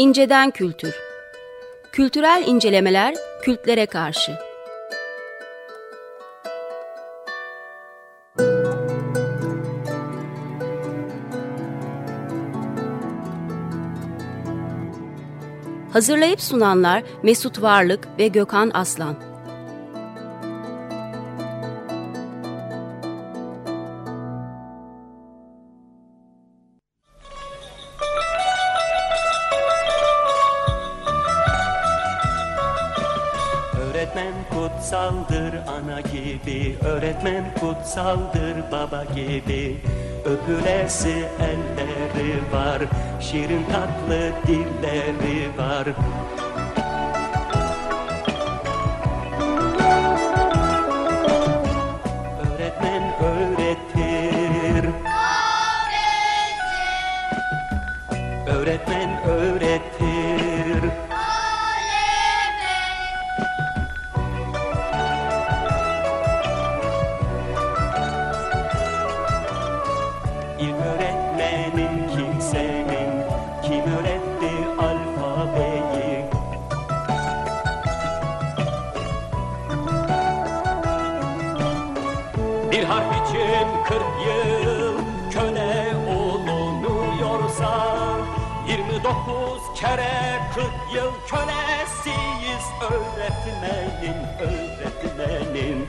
İnceden Kültür. Kültürel incelemeler kültlere karşı. Hazırlayıp sunanlar Mesut Varlık ve Gökhan Aslan kutsaldır baba gibi. Öpülesi elleri var Şirin tatlı dilleri var kölesiyiz öğretmenin, öğretmenin.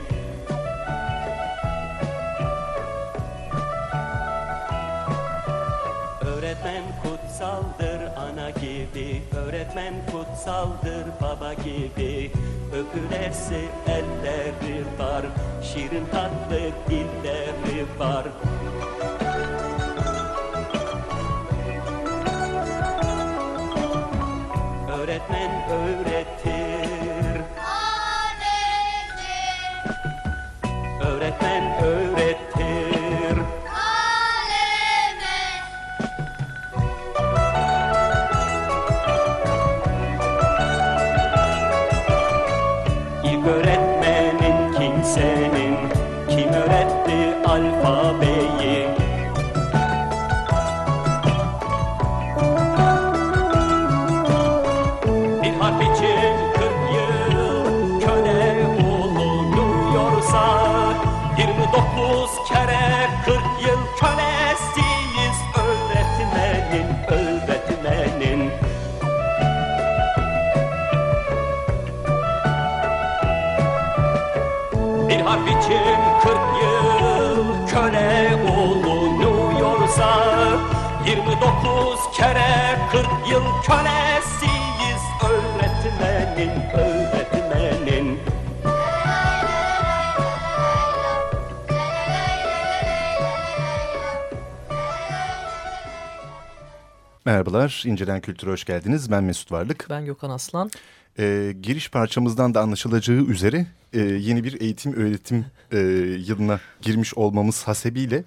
Öğretmen kutsaldır ana gibi, öğretmen kutsaldır baba gibi. Öpülesi elleri var, şirin tatlı dilleri var. Yıl kölesiyiz öğretmenin, öğretmenin. Merhabalar, İncelen Kültür'e hoş geldiniz. Ben Mesut Varlık. Ben Gökhan Aslan. Ee, giriş parçamızdan da anlaşılacağı üzere e, yeni bir eğitim öğretim e, yılına girmiş olmamız hasebiyle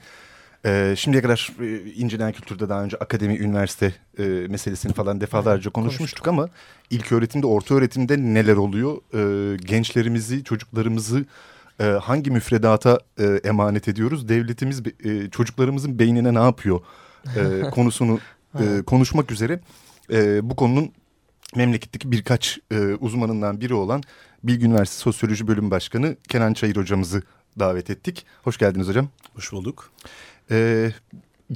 ee, şimdiye kadar e, incelen kültürde daha önce akademi, üniversite e, meselesini falan defalarca konuşmuştuk ama ilk öğretimde, orta öğretimde neler oluyor? E, gençlerimizi, çocuklarımızı e, hangi müfredata e, emanet ediyoruz? Devletimiz e, çocuklarımızın beynine ne yapıyor? E, konusunu e, konuşmak üzere e, bu konunun memleketteki birkaç e, uzmanından biri olan Bilgi Üniversitesi Sosyoloji Bölüm Başkanı Kenan Çayır hocamızı davet ettik. Hoş geldiniz hocam. Hoş bulduk. E,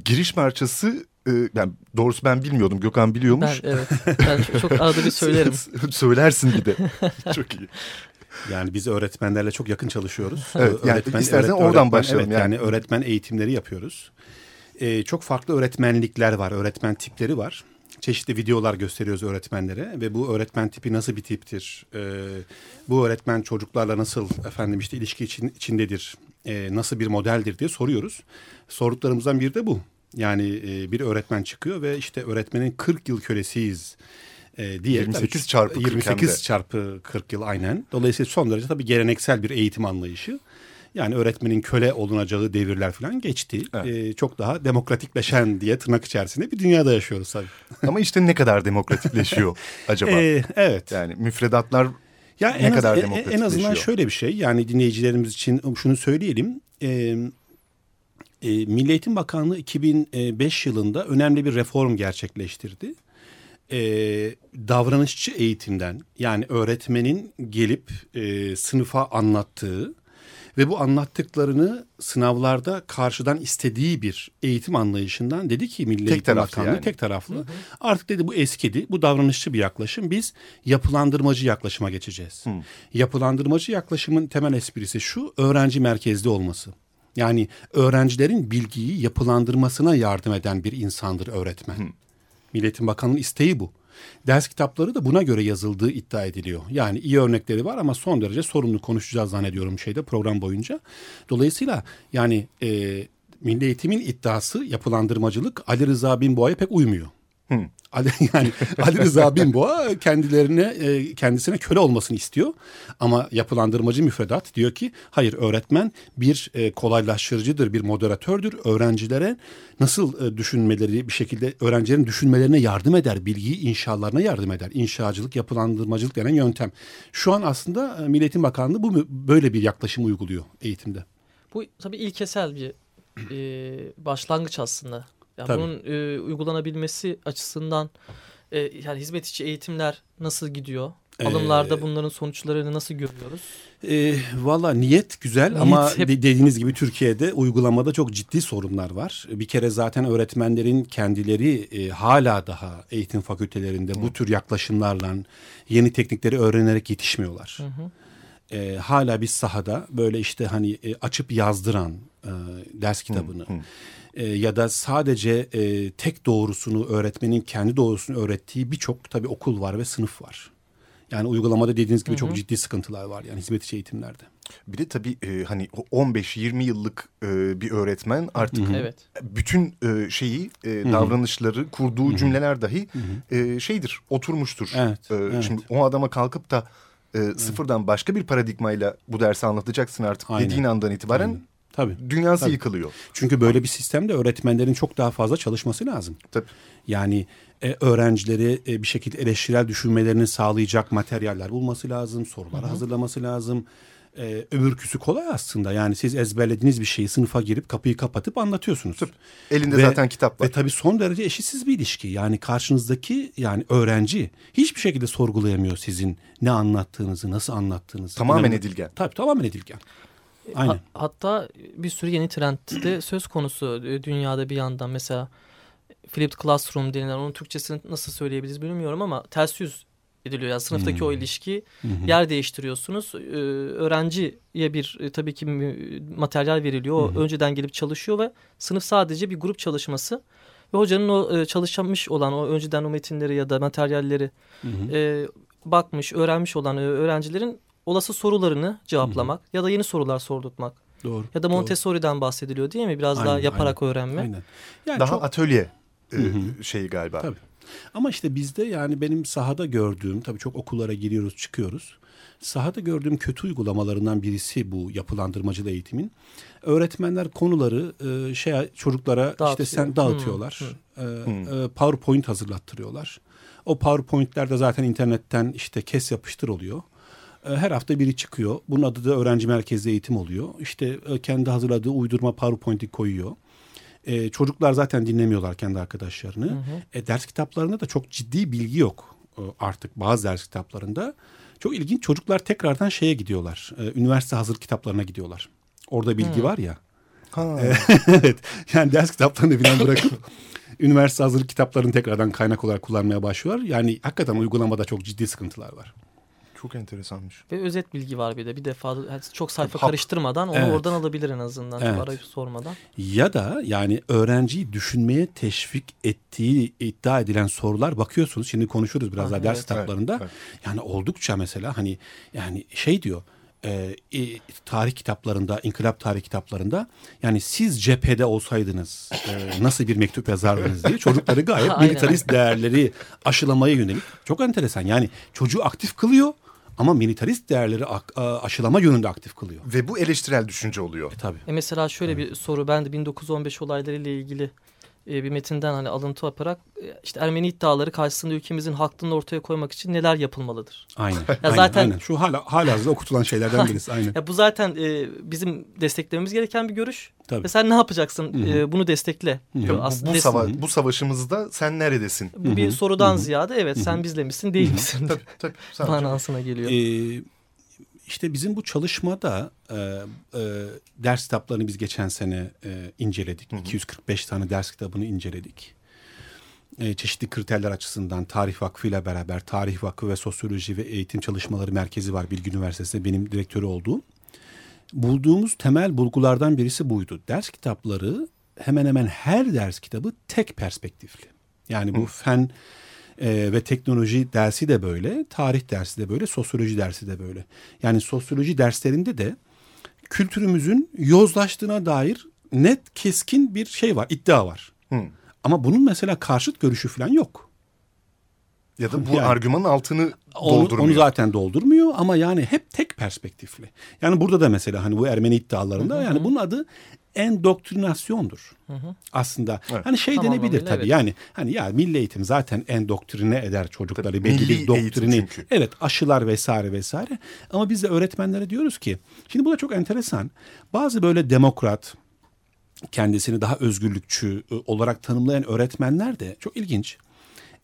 giriş parçası e, yani doğrusu ben bilmiyordum Gökhan biliyormuş. Ben, evet ben çok, çok arada bir söylerim. Söylersin bir de çok iyi. Yani biz öğretmenlerle çok yakın çalışıyoruz. Evet, yani öğretmen, istersen öğretmen, oradan başlayalım. Evet, yani. yani öğretmen eğitimleri yapıyoruz. Ee, çok farklı öğretmenlikler var, öğretmen tipleri var. Çeşitli videolar gösteriyoruz öğretmenlere ve bu öğretmen tipi nasıl bir tiptir? Ee, bu öğretmen çocuklarla nasıl efendim işte ilişki için, içindedir? Ee, nasıl bir modeldir diye soruyoruz. Sorduklarımızdan biri de bu. Yani e, bir öğretmen çıkıyor ve işte öğretmenin 40 yıl kölesiyiz e, diye. 28 çarpı 40 28 çarpı 40 yıl aynen. Dolayısıyla son derece tabii geleneksel bir eğitim anlayışı. Yani öğretmenin köle olunacağı devirler falan geçti. Evet. Ee, çok daha demokratikleşen diye tırnak içerisinde bir dünyada yaşıyoruz tabii. Ama işte ne kadar demokratikleşiyor acaba? Ee, evet. Yani müfredatlar ya ne en kadar az, demokratikleşiyor? En azından şöyle bir şey yani dinleyicilerimiz için şunu söyleyelim. Ee, e, Milli Eğitim Bakanlığı 2005 yılında önemli bir reform gerçekleştirdi. e, davranışçı eğitimden yani öğretmenin gelip e, sınıfa anlattığı ve bu anlattıklarını sınavlarda karşıdan istediği bir eğitim anlayışından dedi ki Milli Tek Eğitim taraflı Bakanlığı yani. tek taraflı. Artık dedi bu eskidi. Bu davranışçı bir yaklaşım. Biz yapılandırmacı yaklaşıma geçeceğiz. Yapılandırmacı yaklaşımın temel esprisi şu öğrenci merkezli olması. Yani öğrencilerin bilgiyi yapılandırmasına yardım eden bir insandır öğretmen. Milli Eğitim Bakanlığı isteği bu. Ders kitapları da buna göre yazıldığı iddia ediliyor. Yani iyi örnekleri var ama son derece sorunlu konuşacağız zannediyorum şeyde program boyunca. Dolayısıyla yani e, Milli Eğitim'in iddiası yapılandırmacılık Ali Rıza Binboğa'ya pek uymuyor. Ali, yani Ali Rıza Binboğa kendilerine e, kendisine köle olmasını istiyor. Ama yapılandırmacı müfredat diyor ki hayır öğretmen bir e, kolaylaştırıcıdır, bir moderatördür. Öğrencilere nasıl e, düşünmeleri bir şekilde öğrencilerin düşünmelerine yardım eder, bilgiyi inşalarına yardım eder. İnşacılık, yapılandırmacılık denen yöntem. Şu an aslında Milli Eğitim Bakanlığı bu böyle bir yaklaşım uyguluyor eğitimde. Bu tabii ilkesel bir e, başlangıç aslında. Yani Tabii. bunun e, uygulanabilmesi açısından e, yani hizmet içi eğitimler nasıl gidiyor? Alımlarda Ee, bunların sonuçlarını nasıl görüyoruz? E, Valla niyet güzel Niyet ama hep- de- dediğiniz gibi Türkiye'de uygulamada çok ciddi sorunlar var. Bir kere zaten öğretmenlerin kendileri e, hala daha eğitim fakültelerinde bu tür yaklaşımlarla yeni teknikleri öğrenerek yetişmiyorlar. E, hala biz sahada böyle işte hani e, açıp yazdıran e, ders kitabını e, ya da sadece e, tek doğrusunu öğretmenin kendi doğrusunu öğrettiği birçok tabii okul var ve sınıf var. Yani uygulamada dediğiniz gibi çok ciddi sıkıntılar var yani hizmet içi eğitimlerde. Bir de tabii e, hani o 15-20 yıllık e, bir öğretmen artık Evet. bütün e, şeyi e, davranışları kurduğu cümleler dahi e, şeydir oturmuştur. Evet, E, evet. Şimdi o adama kalkıp da e, sıfırdan başka bir paradigmayla bu dersi anlatacaksın artık Aynen. dediğin andan itibaren Aynen. Tabii. dünyası Tabii. yıkılıyor. Çünkü böyle bir sistemde öğretmenlerin çok daha fazla çalışması lazım. Tabii. Yani e, öğrencileri e, bir şekilde eleştirel düşünmelerini sağlayacak materyaller bulması lazım, sorular hazırlaması lazım. E, öbürküsü kolay aslında. Yani siz ezberlediğiniz bir şeyi sınıfa girip kapıyı kapatıp anlatıyorsunuz. Elinde zaten kitap var. Ve tabii son derece eşitsiz bir ilişki. Yani karşınızdaki yani öğrenci hiçbir şekilde sorgulayamıyor sizin ne anlattığınızı, nasıl anlattığınızı. Tamamen edilgen. Tabii tamamen edilgen. Aynen. Ha- hatta bir sürü yeni trend de söz konusu e, dünyada bir yandan. Mesela flipped classroom denilen onun Türkçesini nasıl söyleyebiliriz bilmiyorum ama ters yüz ediliyor. Yani sınıftaki o ilişki yer değiştiriyorsunuz. Ee, öğrenciye bir e, tabii ki materyal veriliyor. O önceden gelip çalışıyor ve sınıf sadece bir grup çalışması. Ve hocanın o e, çalışmış olan o önceden o metinleri ya da materyalleri e, bakmış, öğrenmiş olan öğrencilerin olası sorularını cevaplamak ya da yeni sorular sordurtmak. Doğru. Ya da doğru. Montessori'den bahsediliyor değil mi? Biraz daha Aynen, yaparak öğrenme. Aynen. Yani Daha çok- atölye e, şeyi galiba. Tabii. Ama işte bizde yani benim sahada gördüğüm tabii çok okullara giriyoruz çıkıyoruz. Sahada gördüğüm kötü uygulamalarından birisi bu yapılandırmacıl eğitimin. Öğretmenler konuları e, şey çocuklara işte Dağıtıyor. sen dağıtıyorlar. E, e, PowerPoint hazırlattırıyorlar. O PowerPoint'ler de zaten internetten işte kes yapıştır oluyor. E, Her hafta biri çıkıyor. Bunun adı da öğrenci merkezli eğitim oluyor. İşte e, kendi hazırladığı uydurma PowerPoint'i koyuyor. E, çocuklar zaten dinlemiyorlar kendi arkadaşlarını. E, ders kitaplarında da çok ciddi bilgi yok e, artık bazı ders kitaplarında. Çok ilginç çocuklar tekrardan şeye gidiyorlar. E, üniversite hazır kitaplarına gidiyorlar. Orada bilgi var ya. Ha. evet. Yani ders kitaplarını falan bırakıp üniversite hazır kitaplarını tekrardan kaynak olarak kullanmaya başlıyorlar. Yani hakikaten uygulamada çok ciddi sıkıntılar var. Çok enteresanmış. Ve özet bilgi var bir de. Bir defa çok sayfa Hap. karıştırmadan onu Evet. oradan alabilir en azından. Evet. Arayıp sormadan. Ya da yani öğrenciyi düşünmeye teşvik ettiği iddia edilen sorular bakıyorsunuz. Şimdi konuşuruz biraz Ah, daha ders evet. kitaplarında. Evet, Yani oldukça mesela hani yani şey diyor e, tarih kitaplarında, inkılap tarih kitaplarında yani siz cephede olsaydınız e, nasıl bir mektup yazardınız diye çocukları gayet militarist değerleri aşılamaya yönelik. Çok enteresan yani çocuğu aktif kılıyor ama militarist değerleri aşılama yönünde aktif kılıyor. Ve bu eleştirel düşünce oluyor. E tabii. E mesela şöyle bir soru. Ben de 1915 olaylarıyla ilgili e, bir metinden hani alıntı yaparak e, işte Ermeni iddiaları karşısında ülkemizin haklılığını ortaya koymak için neler yapılmalıdır? Aynen. aynen, zaten- aynen. Şu hala halihazırda okutulan şeylerden birisi. Aynen. Ya bu zaten e, bizim desteklememiz gereken bir görüş. Tabii. Ve sen ne yapacaksın? E, bunu destekle. Ya bu, Aslında bu, sava- bu savaşımızda sen neredesin? bu bir sorudan ziyade evet sen bizle misin değil misin Tabii tabii. Manasına geliyor. Ee, işte bizim bu çalışmada e, e, ders kitaplarını biz geçen sene e, inceledik. 245 tane ders kitabını inceledik. E, çeşitli kriterler açısından Tarih Vakfı ile beraber Tarih Vakfı ve Sosyoloji ve Eğitim Çalışmaları Merkezi var Bilgi Üniversitesi'nde benim direktörü olduğum. Bulduğumuz temel bulgulardan birisi buydu. Ders kitapları hemen hemen her ders kitabı tek perspektifli. Yani bu fen e, ve teknoloji dersi de böyle, tarih dersi de böyle, sosyoloji dersi de böyle. Yani sosyoloji derslerinde de kültürümüzün yozlaştığına dair net keskin bir şey var, iddia var. Hı. Ama bunun mesela karşıt görüşü falan yok. Ya da bu Yani- argümanın altını Onu, doldurmuyor. onu zaten doldurmuyor ama yani hep tek perspektifli. Yani burada da mesela hani bu Ermeni iddialarında yani bunun adı endoktrinasyondur. Aslında hani şey Tam denebilir tabii. evet. Yani hani ya milli eğitim zaten endoktrine eder çocukları Tabii, belli bir doktrini. Evet aşılar vesaire vesaire. Ama biz de öğretmenlere diyoruz ki şimdi bu da çok enteresan. Bazı böyle demokrat kendisini daha özgürlükçü e, olarak tanımlayan öğretmenler de çok ilginç.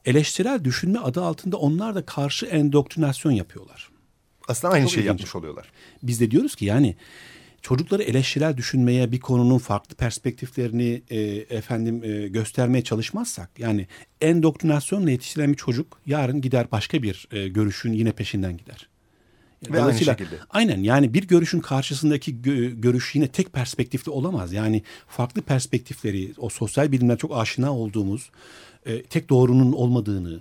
Eleştirel düşünme adı altında onlar da karşı endoktrinasyon yapıyorlar. Aslında aynı Çok şeyi ilginç. yapmış oluyorlar. Biz de diyoruz ki yani çocukları eleştirel düşünmeye bir konunun farklı perspektiflerini e, efendim e, göstermeye çalışmazsak yani endoktrinasyonla yetiştirilen bir çocuk yarın gider başka bir e, görüşün yine peşinden gider. Ve aynı şekilde. Aynen yani bir görüşün karşısındaki gö- görüş yine tek perspektifli olamaz. Yani farklı perspektifleri o sosyal bilimler çok aşina olduğumuz e, tek doğrunun olmadığını,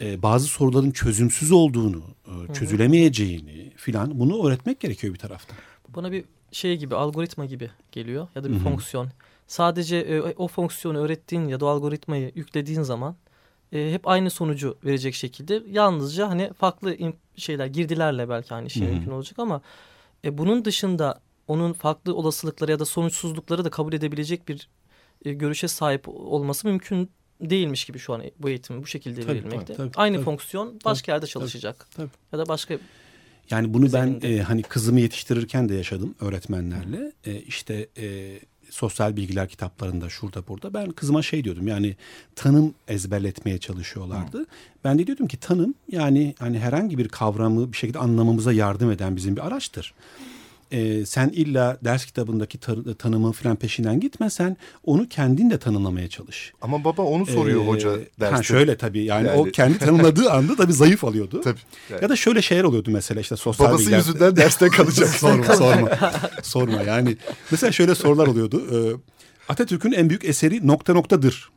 e, bazı soruların çözümsüz olduğunu, e, çözülemeyeceğini filan bunu öğretmek gerekiyor bir taraftan. Bana bir şey gibi algoritma gibi geliyor ya da bir fonksiyon. Sadece e, o fonksiyonu öğrettiğin ya da algoritmayı yüklediğin zaman e, hep aynı sonucu verecek şekilde yalnızca hani farklı şeyler girdilerle belki aynı şey mümkün olacak ama e, bunun dışında onun farklı olasılıkları ya da sonuçsuzlukları da kabul edebilecek bir e, görüşe sahip olması mümkün değilmiş gibi şu an bu eğitim bu şekilde Tabii, verilmekte. tabii, tabii, aynı tabii. fonksiyon başka yerde çalışacak. tabii. Ya da başka Yani bunu ben Üzerinde. e, hani kızımı yetiştirirken de yaşadım öğretmenlerle. E, işte e, sosyal bilgiler kitaplarında şurada burada. Ben kızıma şey diyordum yani tanım ezberletmeye çalışıyorlardı. Ben de diyordum ki tanım yani hani herhangi bir kavramı bir şekilde anlamamıza yardım eden bizim bir araçtır. E, sen illa ders kitabındaki tar- tanımın falan peşinden gitme sen onu kendin de tanımlamaya çalış. Ama baba onu soruyor Ee, hoca derste. Ha şöyle tabii yani, o Yani- kendi tanımladığı anda tabii zayıf alıyordu. Tabii. Yani. Ya da şöyle şeyler oluyordu mesela işte sosyal Babası bilgiler- yüzünden derste kalacak. sorma sorma. sorma yani. Mesela şöyle sorular oluyordu. Ee, Atatürk'ün en büyük eseri nokta noktadır.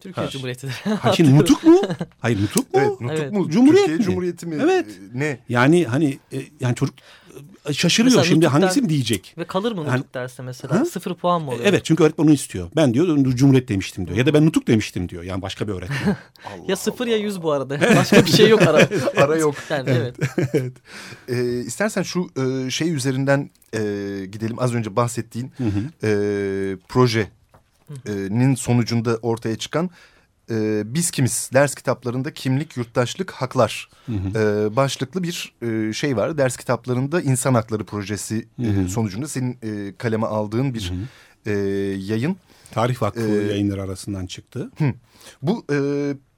Türkiye Ha. Cumhuriyeti'dir. Ha şimdi nutuk mu? Hayır nutuk mu? Evet, nutuk Evet. mu? Cumhuriyet Türkiye mi? Cumhuriyeti mi? Evet. Ne? Yani hani e, yani çocuk e, şaşırıyor Mesela şimdi nutuktan- hangisini diyecek. Ve kalır mı Yani- nutuk derste mesela? Ha? Sıfır puan mı oluyor? Evet çünkü öğretmen onu istiyor. Ben diyor Cumhuriyet demiştim diyor. Ya da ben nutuk demiştim diyor. Yani başka bir öğretmen. Ya sıfır ya yüz bu arada. Başka bir şey yok arada. Ara yok. Yani evet. Ee, istersen şu e, şey üzerinden e, gidelim. Az önce bahsettiğin e, projenin sonucunda ortaya çıkan e, Biz Kimiz ders kitaplarında kimlik, yurttaşlık, haklar e, başlıklı bir e, şey var. Ders kitaplarında insan hakları projesi e, sonucunda senin e, kaleme aldığın bir e, yayın. Tarih Vakfı Ee, yayınları arasından çıktı. Bu e,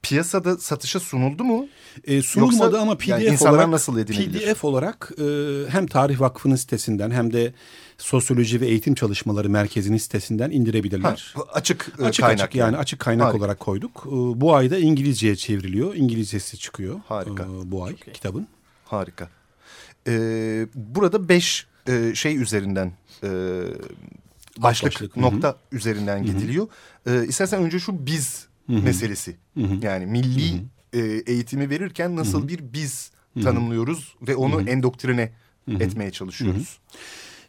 piyasada satışa sunuldu mu? E, sunulmadı Yoksa ama PDF yani olarak nasıl edinebilir? PDF olarak e, hem Tarih Vakfı'nın sitesinden hem de Sosyoloji ve Eğitim Çalışmaları Merkezi'nin sitesinden Ha, indirebilirler. bu açık, e, Açık kaynak açık yani, açık kaynak Harika. olarak koyduk. E, bu ayda İngilizceye çevriliyor. İngilizcesi çıkıyor. Harika. e, bu ay kitabın. Harika. Ee, burada beş e, şey üzerinden e, başlık başlık, hı hı. nokta üzerinden gidiliyor. Ee, istersen önce şu biz meselesi. Yani milli e, eğitimi verirken nasıl bir biz tanımlıyoruz ve onu endoktrine etmeye çalışıyoruz.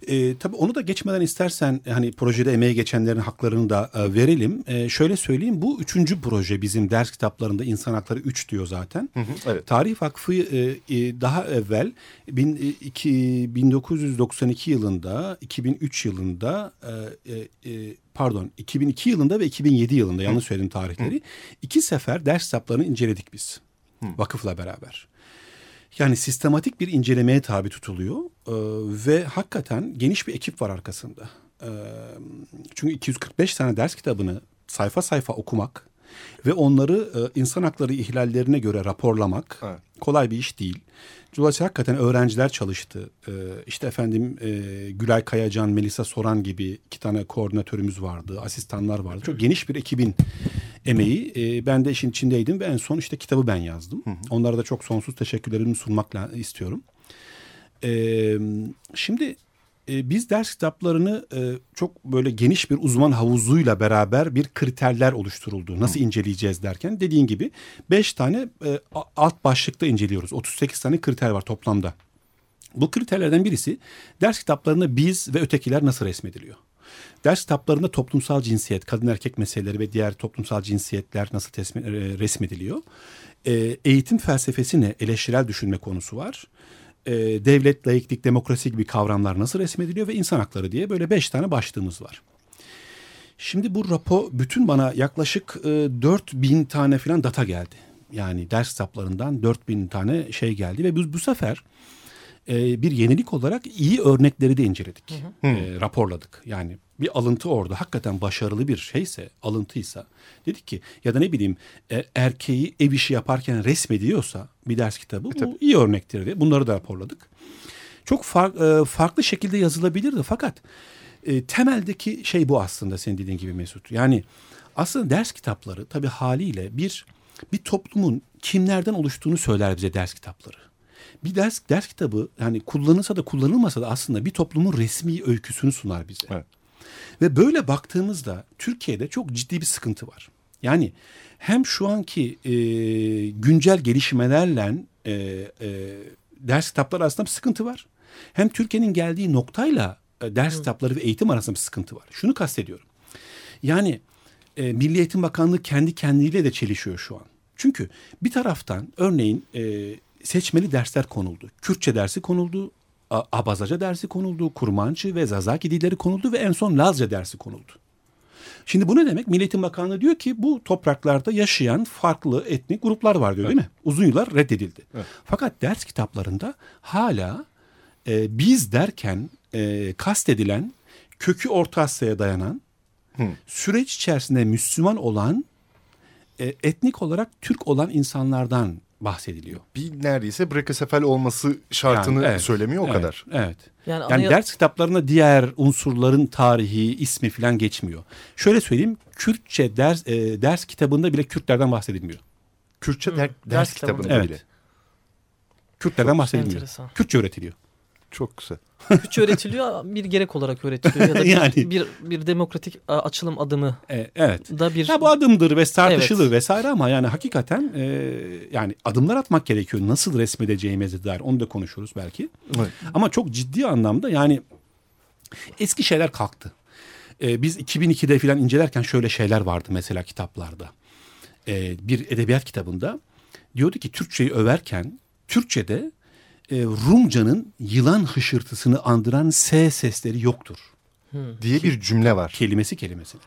E, tabii onu da geçmeden istersen hani projede emeği geçenlerin haklarını da e, verelim. E, şöyle söyleyeyim bu üçüncü proje bizim ders kitaplarında insan hakları 3 diyor zaten. Hı hı, evet. Tarih Vakfı e, e, daha evvel bin, e, iki, 1992 yılında 2003 yılında e, e, e, pardon 2002 yılında ve 2007 yılında yanlış söyledim tarihleri. iki sefer ders kitaplarını inceledik biz vakıfla beraber. Yani sistematik bir incelemeye tabi tutuluyor Ee, ve hakikaten geniş bir ekip var arkasında. Ee, çünkü 245 tane ders kitabını sayfa sayfa okumak ve onları e, insan hakları ihlallerine göre raporlamak Evet. kolay bir iş değil. Dolayısıyla hakikaten öğrenciler çalıştı. Ee, işte efendim e, Gülay Kayacan, Melisa Soran gibi iki tane koordinatörümüz vardı, asistanlar vardı. Çok geniş bir ekibin emeği. Ee, ben de işin içindeydim ve en son işte kitabı ben yazdım. Onlara da çok sonsuz teşekkürlerimi sunmak istiyorum. Ee, şimdi e, biz ders kitaplarını e, çok böyle geniş bir uzman havuzuyla beraber bir kriterler oluşturuldu. Nasıl inceleyeceğiz derken dediğin gibi 5 tane e, alt başlıkta inceliyoruz. 38 tane kriter var toplamda. Bu kriterlerden birisi ders kitaplarında biz ve ötekiler nasıl resmediliyor? Ders kitaplarında toplumsal cinsiyet, kadın erkek meseleleri ve diğer toplumsal cinsiyetler nasıl tesmi- e, resmediliyor? E, eğitim felsefesi ne? Eleştirel düşünme konusu var. E, devlet, layıklık, demokrasi gibi kavramlar nasıl resmediliyor ve insan hakları diye böyle beş tane başlığımız var. Şimdi bu rapor bütün bana yaklaşık e, 4000 tane falan data geldi. Yani ders kitaplarından 4000 tane şey geldi ve biz bu sefer e, bir yenilik olarak iyi örnekleri de inceledik. E, raporladık. Yani bir alıntı orada hakikaten başarılı bir şeyse, alıntıysa dedik ki ya da ne bileyim e, erkeği ev işi yaparken resmediyorsa bir ders kitabı bu iyi örnektir diye bunları da raporladık. Çok far- e, farklı şekilde yazılabilirdi fakat e, temeldeki şey bu aslında senin dediğin gibi Mesut. Yani aslında ders kitapları tabii haliyle bir bir toplumun kimlerden oluştuğunu söyler bize ders kitapları. Bir ders ders kitabı yani kullanılsa da kullanılmasa da aslında bir toplumun resmi öyküsünü sunar bize. Evet. Ve böyle baktığımızda Türkiye'de çok ciddi bir sıkıntı var. Yani hem şu anki e, güncel gelişmelerle e, e, ders kitapları arasında bir sıkıntı var. Hem Türkiye'nin geldiği noktayla e, ders kitapları ve eğitim arasında bir sıkıntı var. Şunu kastediyorum. Yani e, Milli Eğitim Bakanlığı kendi kendiyle de çelişiyor şu an. Çünkü bir taraftan örneğin e, seçmeli dersler konuldu. Kürtçe dersi konuldu, Abazaca dersi konuldu, Kurmançı ve Zazaki dilleri konuldu ve en son Lazca dersi konuldu. Şimdi bu ne demek? Milli Eğitim Bakanlığı diyor ki bu topraklarda yaşayan farklı etnik gruplar var diyor değil mi? Uzun yıllar reddedildi. Fakat ders kitaplarında hala e, biz derken e, kastedilen kökü Orta Asya'ya dayanan süreç içerisinde Müslüman olan e, etnik olarak Türk olan insanlardan bahsediliyor. Bir neredeyse brekesefal olması şartını Yani, evet, söylemiyor o evet, kadar. Evet. Yani, Yani anaya- ders kitaplarında diğer unsurların tarihi, ismi falan geçmiyor. Şöyle söyleyeyim, Kürtçe ders e, ders kitabında bile Kürtlerden bahsedilmiyor. Kürtçe der- ders, ders kitabında kitabında. bile. Evet. Kürtlerden bahsedilmiyor. enteresan. Kürtçe öğretiliyor. Çok güzel. Kürtçe öğretiliyor bir gerek olarak öğretiliyor ya da bir, Yani. bir, bir demokratik açılım adımı E, evet. da bir Ya bu adımdır ve tartışılır Evet. vesaire ama yani hakikaten e, yani adımlar atmak gerekiyor. Nasıl resmedeceğimize dair onu da konuşuruz belki. Evet. Ama çok ciddi anlamda yani eski şeyler kalktı. E, biz 2002'de falan incelerken şöyle şeyler vardı mesela kitaplarda. E, bir edebiyat kitabında diyordu ki Türkçeyi överken Türkçe'de e, Rumcanın yılan hışırtısını andıran S sesleri yoktur. Diye bir cümle var. Kelimesi kelimesine.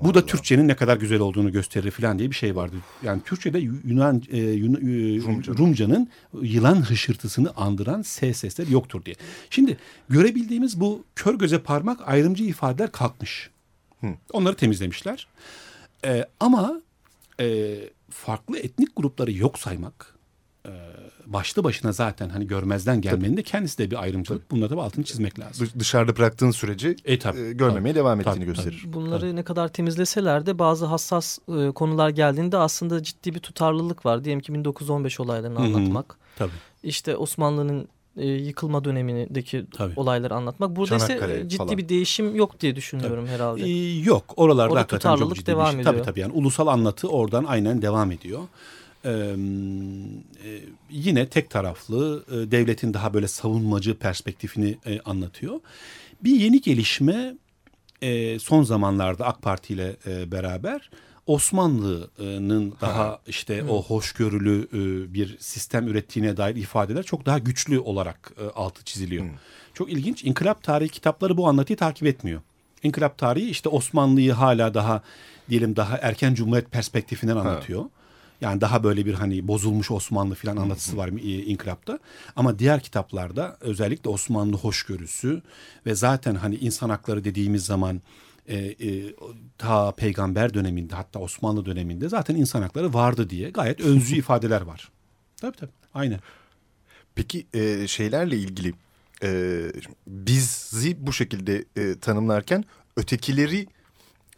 Bu da Türkçenin ne kadar güzel olduğunu gösterir falan diye bir şey vardı. Yani Türkçe'de Yunan e, Yun- e, Rumca. Rumcanın yılan hışırtısını andıran S sesleri yoktur diye. Şimdi görebildiğimiz bu kör göze parmak ayrımcı ifadeler kalkmış. Onları temizlemişler. E, ama e, farklı etnik grupları yok saymak e, başlı başına zaten hani görmezden gelmenin de kendisi de bir ayrımcılık. Bununla da altını çizmek lazım. Dış- Dışarıda bıraktığın sürece E, tabii, e, görmemeye tabii, devam tabii, ettiğini tabii. gösterir. bunları ne kadar temizleseler de bazı hassas e, konular geldiğinde aslında ciddi bir tutarlılık var. Diyelim ki 1915 olaylarını Hı hı. anlatmak. Tabii. İşte Osmanlı'nın e, yıkılma dönemindeki Tabii. olayları anlatmak. Burada ise Çanakkale e, ciddi falan. bir değişim yok diye düşünüyorum herhalde. Ee, yok oralarda Orada hakikaten çok tutarlılık ciddi devam bir şey. ediyor. Tabii tabii yani ulusal anlatı oradan aynen devam ediyor. Ee, e, yine tek taraflı e, devletin daha böyle savunmacı perspektifini e, anlatıyor. Bir yeni gelişme e, son zamanlarda AK Parti ile e, beraber Osmanlı'nın daha işte o hoşgörülü e, bir sistem ürettiğine dair ifadeler çok daha güçlü olarak e, altı çiziliyor. Çok ilginç. İnkılap tarihi kitapları bu anlatıyı takip etmiyor. İnkılap tarihi işte Osmanlı'yı hala daha diyelim daha erken cumhuriyet perspektifinden anlatıyor. Yani daha böyle bir hani bozulmuş Osmanlı falan anlatısı var e, İnkılap'ta. Ama diğer kitaplarda özellikle Osmanlı hoşgörüsü ve zaten hani insan hakları dediğimiz zaman e, e, ta peygamber döneminde hatta Osmanlı döneminde zaten insan hakları vardı diye gayet özlü ifadeler var. Tabii tabii aynen. Peki e, şeylerle ilgili e, bizi bu şekilde e, tanımlarken ötekileri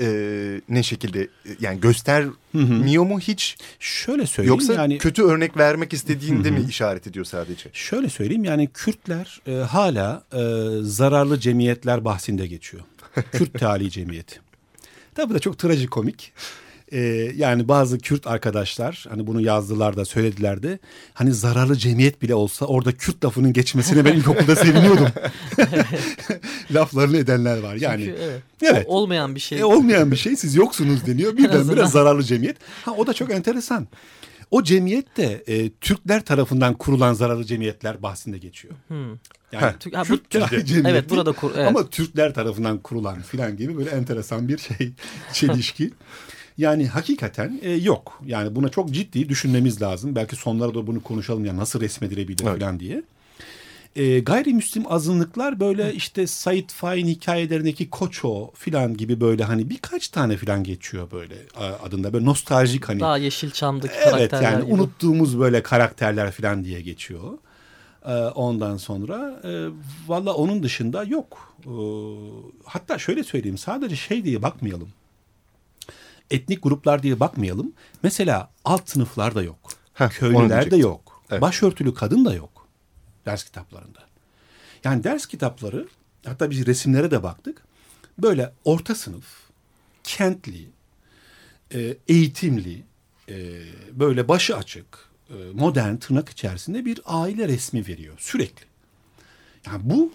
e, ne şekilde yani göstermiyor mu hiç? Şöyle söyleyeyim Yoksa yani kötü örnek vermek istediğinde mi işaret ediyor sadece? şöyle söyleyeyim yani Kürtler e, hala e, zararlı cemiyetler bahsinde geçiyor. Kürt Tali Cemiyeti. Tabii bu da çok trajikomik. E, yani bazı Kürt arkadaşlar hani bunu yazdılar da söylediler de hani zararlı cemiyet bile olsa orada Kürt lafının geçmesine ben ilkokulda seviniyordum. Laflarını edenler var. Yani Çünkü evet. evet. O- olmayan bir şey. E, olmayan bir şey siz yoksunuz deniyor. Birdenbire zararlı cemiyet. Ha o da çok enteresan. O cemiyet de e, Türkler tarafından kurulan zararlı cemiyetler bahsinde geçiyor. Yani Türk- ha, bu- Cemiyeti Evet, burada kur- evet. ama Türkler tarafından kurulan filan gibi böyle enteresan bir şey çelişki. Yani hakikaten e, yok. Yani buna çok ciddi düşünmemiz lazım. Belki sonlara da bunu konuşalım ya nasıl resmedilebilir Evet. filan diye. E, gayrimüslim azınlıklar böyle işte Said Faik'in hikayelerindeki Koço filan gibi böyle hani birkaç tane filan geçiyor böyle adında böyle nostaljik hani. Daha Yeşilçam'daki Evet karakterler yani gibi. unuttuğumuz böyle karakterler filan diye geçiyor. Ee, ondan sonra e, valla onun dışında yok. Ee, hatta şöyle söyleyeyim sadece şey diye bakmayalım. Etnik gruplar diye bakmayalım. Mesela alt sınıflar da yok. Heh, Köylüler de yok. Evet. Başörtülü kadın da yok. Ders kitaplarında. Yani ders kitapları hatta biz resimlere de baktık. Böyle orta sınıf, kentli, e, eğitimli, e, böyle başı açık, e, modern tırnak içerisinde bir aile resmi veriyor sürekli. Yani bu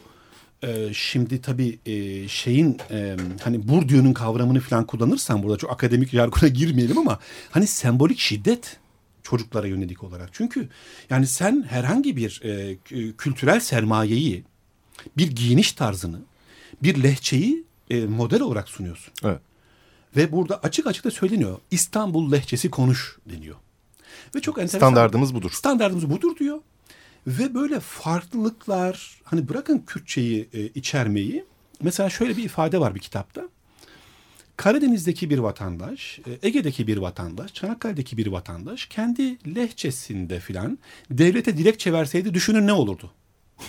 e, şimdi tabii e, şeyin e, hani Bourdieu'nun kavramını falan kullanırsan burada çok akademik jargona girmeyelim ama hani sembolik şiddet çocuklara yönelik olarak. Çünkü yani sen herhangi bir e, kü- kültürel sermayeyi, bir giyiniş tarzını, bir lehçeyi e, model olarak sunuyorsun. Evet. Ve burada açık açık da söyleniyor. İstanbul lehçesi konuş deniyor. Ve çok enteresan. Standardımız budur. Standartımız budur diyor. Ve böyle farklılıklar hani bırakın Kürtçeyi e, içermeyi. Mesela şöyle bir ifade var bir kitapta. Karadeniz'deki bir vatandaş, e, Ege'deki bir vatandaş, Çanakkale'deki bir vatandaş kendi lehçesinde filan devlete dilekçe verseydi düşünün ne olurdu?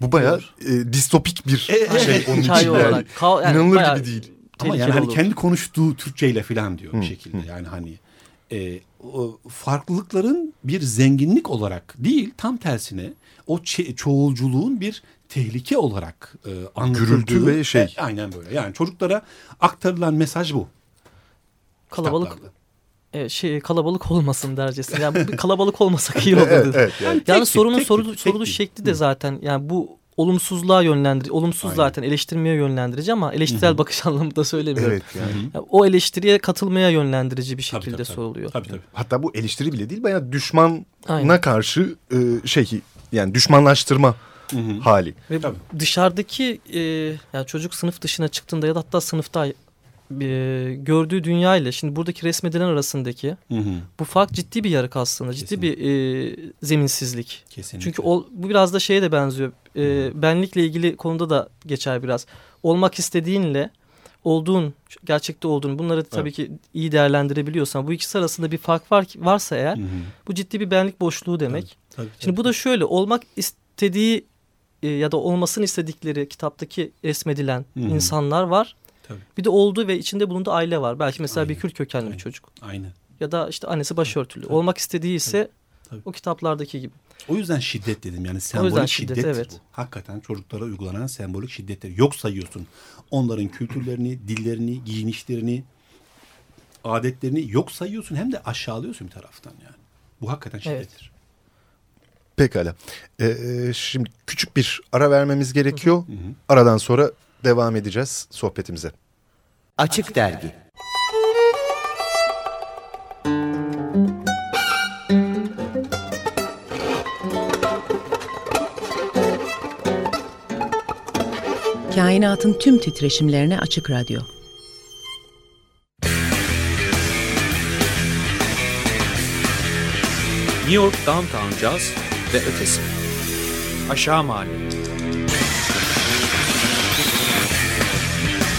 Bu bayağı e, distopik bir E, şey onun için yani. Ka- yani İnanılır gibi değil. Ama yani hani kendi konuştuğu Türkçeyle filan diyor bir şekilde. Yani hani e, o farklılıkların bir zenginlik olarak değil tam tersine o çoğulculuğun bir tehlike olarak e, anlatıldığı. Gürültü ve şey. E, aynen böyle. Yani çocuklara aktarılan mesaj bu. Kalabalık kitaplarda. e, şey kalabalık olmasın dercesine. Yani bir kalabalık olmasak iyi olurdu. Evet, evet, yani. Yani tek sorunun tek sorulu, tek şekli de zaten yani bu olumsuzluğa yönlendirici. Olumsuz Aynen. zaten eleştirmeye yönlendirici ama eleştirel bakış anlamında söylemiyorum. Evet yani. Ya o eleştiriye katılmaya yönlendirici bir şekilde tabii, tabii. soruluyor. Tabii tabii. Hatta bu eleştiri bile değil bayağı düşmana Aynen. karşı e, şey yani düşmanlaştırma hali. Ve Tabii. dışarıdaki e, yani çocuk sınıf dışına çıktığında ya da hatta sınıfta e, gördüğü dünya ile şimdi buradaki resmedilen arasındaki Hı hı. bu fark ciddi bir yarık aslında. Ciddi bir e, zeminsizlik. Kesinlikle. Çünkü o, bu biraz da şeye de benziyor. E, benlikle ilgili konuda da geçer biraz. Olmak istediğinle olduğun, gerçekte olduğun bunları tabii ki iyi değerlendirebiliyorsan bu ikisi arasında bir fark var varsa eğer Hı hı. bu ciddi bir benlik boşluğu demek. Tabii, Şimdi bu da şöyle olmak istediği e, ya da olmasını istedikleri kitaptaki resmedilen Hı hı. insanlar var. Tabii. Bir de olduğu ve içinde bulunduğu aile var. Belki mesela bir Aynen. Kürt kökenli Aynen. bir çocuk. Aynen. Ya da işte annesi başörtülü. Olmak istediği ise Tabii. o kitaplardaki gibi. O yüzden şiddet dedim yani sembolik yüzden şiddet, şiddet, evet. bu. Hakikaten çocuklara uygulanan sembolik şiddetleri yok sayıyorsun. Onların kültürlerini, dillerini, giyinişlerini, adetlerini yok sayıyorsun hem de aşağılıyorsun bir taraftan yani. Bu hakikaten şiddettir. Pekala. Ee, şimdi küçük bir ara vermemiz gerekiyor. Aradan sonra devam edeceğiz sohbetimize. Açık Dergi Kainatın tüm titreşimlerine açık radyo. New York Downtown Jazz ve ötesi. Aşağı Mahalle.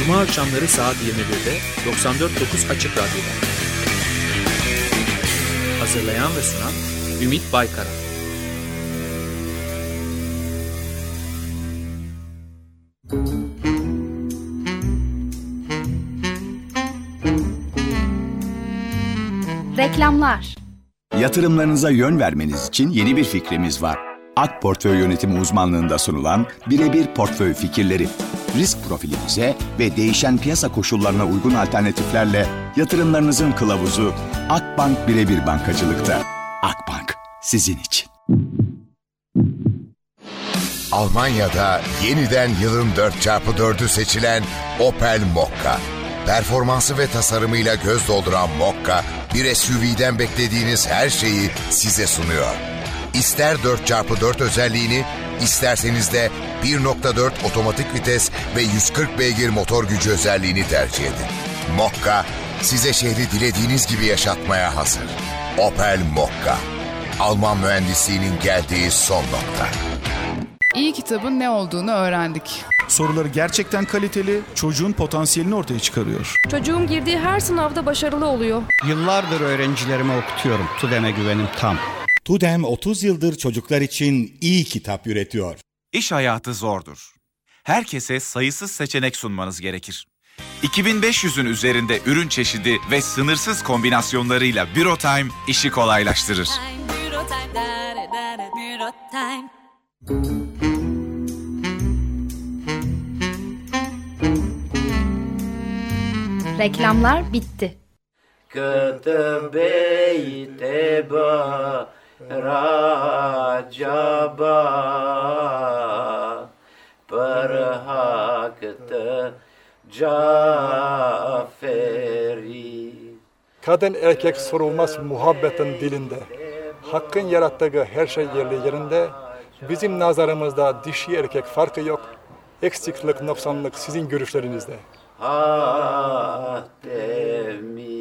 Cuma akşamları saat 21'de 94.9 Açık Radyo'da. Hazırlayan ve sunan Ümit Baykara. Reklamlar Yatırımlarınıza yön vermeniz için yeni bir fikrimiz var. Ak Portföy Yönetimi uzmanlığında sunulan birebir portföy fikirleri. Risk profilinize ve değişen piyasa koşullarına uygun alternatiflerle yatırımlarınızın kılavuzu Akbank Birebir Bankacılık'ta. Akbank sizin için. Almanya'da yeniden yılın 4x4'ü seçilen Opel Mokka. Performansı ve tasarımıyla göz dolduran Mokka, bir SUV'den beklediğiniz her şeyi size sunuyor. İster 4x4 özelliğini, isterseniz de 1.4 otomatik vites ve 140 beygir motor gücü özelliğini tercih edin. Mokka, size şehri dilediğiniz gibi yaşatmaya hazır. Opel Mokka. Alman mühendisliğinin geldiği son nokta. İyi kitabın ne olduğunu öğrendik. Soruları gerçekten kaliteli, çocuğun potansiyelini ortaya çıkarıyor. Çocuğum girdiği her sınavda başarılı oluyor. Yıllardır öğrencilerime okutuyorum. TUDEM'e güvenim tam. TUDEM 30 yıldır çocuklar için iyi kitap üretiyor. İş hayatı zordur. Herkese sayısız seçenek sunmanız gerekir. 2500'ün üzerinde ürün çeşidi ve sınırsız kombinasyonlarıyla Bürotime işi kolaylaştırır. Reklamlar bitti. Racaba Perhaktı Caferi Kadın erkek sorulmaz muhabbetin dilinde. Hakkın yarattığı her şey yerli yerinde. Bizim nazarımızda dişi erkek farkı yok. Eksiklik, noksanlık sizin görüşlerinizde. Ah temiz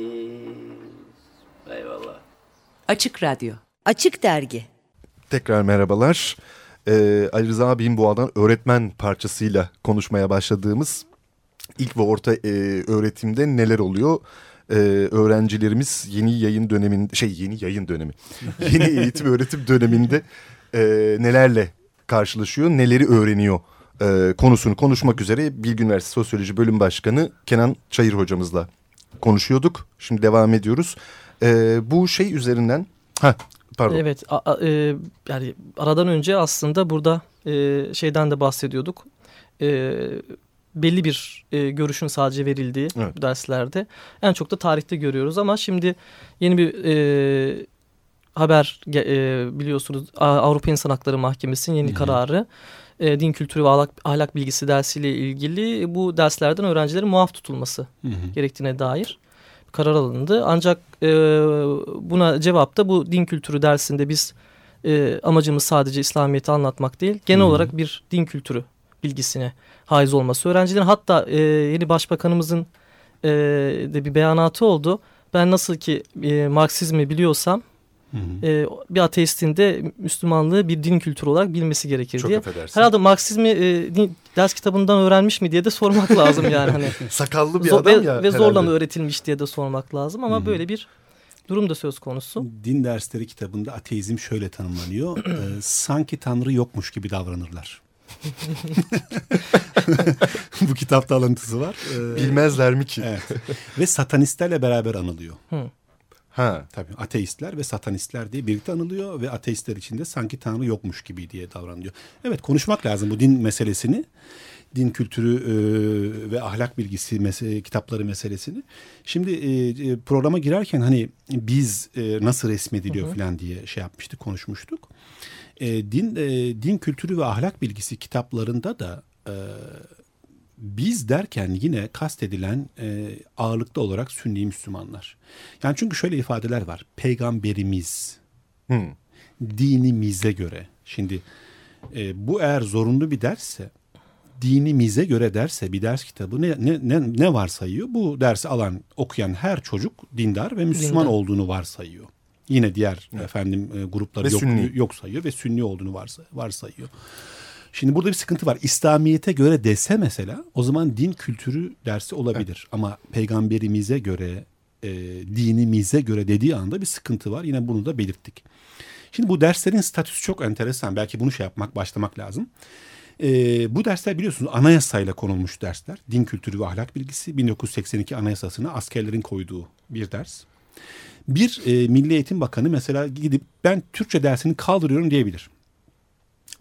Eyvallah Açık Radyo. Açık Dergi. Tekrar merhabalar. Ee, Ali Rıza Binboğa'dan öğretmen parçasıyla konuşmaya başladığımız ilk ve orta e, öğretimde neler oluyor? Ee, öğrencilerimiz yeni yayın döneminde şey yeni yayın dönemi yeni eğitim öğretim döneminde e, nelerle karşılaşıyor neleri öğreniyor e, konusunu konuşmak üzere Bilgi Üniversitesi Sosyoloji Bölüm Başkanı Kenan Çayır hocamızla konuşuyorduk. Şimdi devam ediyoruz. E, bu şey üzerinden ha pardon. Evet a, a, e, yani aradan önce aslında burada e, şeyden de bahsediyorduk. E, belli bir e, görüşün sadece verildiği evet. derslerde en çok da tarihte görüyoruz ama şimdi yeni bir e, haber e, biliyorsunuz Avrupa İnsan Hakları Mahkemesi'nin yeni Hı -hı. kararı e, din kültürü ve ahlak, ahlak bilgisi dersiyle ilgili bu derslerden öğrencilerin muaf tutulması Hı -hı. gerektiğine dair karar alındı. Ancak e, buna cevapta bu din kültürü dersinde biz e, amacımız sadece İslamiyet'i anlatmak değil. Genel -hı. olarak bir din kültürü bilgisine haiz olması. Öğrencilerin hatta e, yeni başbakanımızın e, de bir beyanatı oldu. Ben nasıl ki e, Marksizmi biliyorsam Hı hı. E, bir ateistin de Müslümanlığı bir din kültürü olarak bilmesi gerekir Çok diye. Affedersin. Herhalde Marksizmi e, din, ders kitabından öğrenmiş mi diye de sormak lazım yani. Hani, Sakallı bir adam ve, ya. Ve zorla mı öğretilmiş diye de sormak lazım ama hı hı. böyle bir durum da söz konusu. Din dersleri kitabında ateizm şöyle tanımlanıyor. e, sanki Tanrı yokmuş gibi davranırlar. Bu kitapta alıntısı var. Ee, Bilmezler mi ki? Evet. Ve satanistlerle beraber anılıyor. Hı. Ha. Tabii ateistler ve satanistler diye birlikte anılıyor ve ateistler içinde sanki Tanrı yokmuş gibi diye davranılıyor. Evet konuşmak lazım bu din meselesini. din kültürü e, ve ahlak bilgisi mese kitapları meselesini. Şimdi e, e, programa girerken hani biz e, nasıl resmediliyor falan diye şey yapmıştık, konuşmuştuk. E, din e, din kültürü ve ahlak bilgisi kitaplarında da e, biz derken yine kastedilen e, ağırlıklı olarak Sünni Müslümanlar. Yani çünkü şöyle ifadeler var. Peygamberimiz, Hmm. dinimize göre. Şimdi e, bu eğer zorunlu bir dersse, dinimize göre derse bir ders kitabı ne ne ne, ne varsayıyor? Bu dersi alan, okuyan her çocuk dindar ve Müslüman Dindar. olduğunu varsayıyor. Yine diğer efendim e, grupları Ve yok, Sünni. yok sayıyor ve Sünni olduğunu varsa, varsayıyor. Şimdi burada bir sıkıntı var. İslamiyete göre dese mesela o zaman din kültürü dersi olabilir. Ama peygamberimize göre, e, dinimize göre dediği anda bir sıkıntı var. Yine bunu da belirttik. Şimdi bu derslerin statüsü çok enteresan. Belki bunu şey yapmak, başlamak lazım. E, bu dersler biliyorsunuz anayasayla konulmuş dersler. Din kültürü ve ahlak bilgisi 1982 anayasasına askerlerin koyduğu bir ders. Bir e, Milli Eğitim Bakanı mesela gidip ben Türkçe dersini kaldırıyorum diyebilir.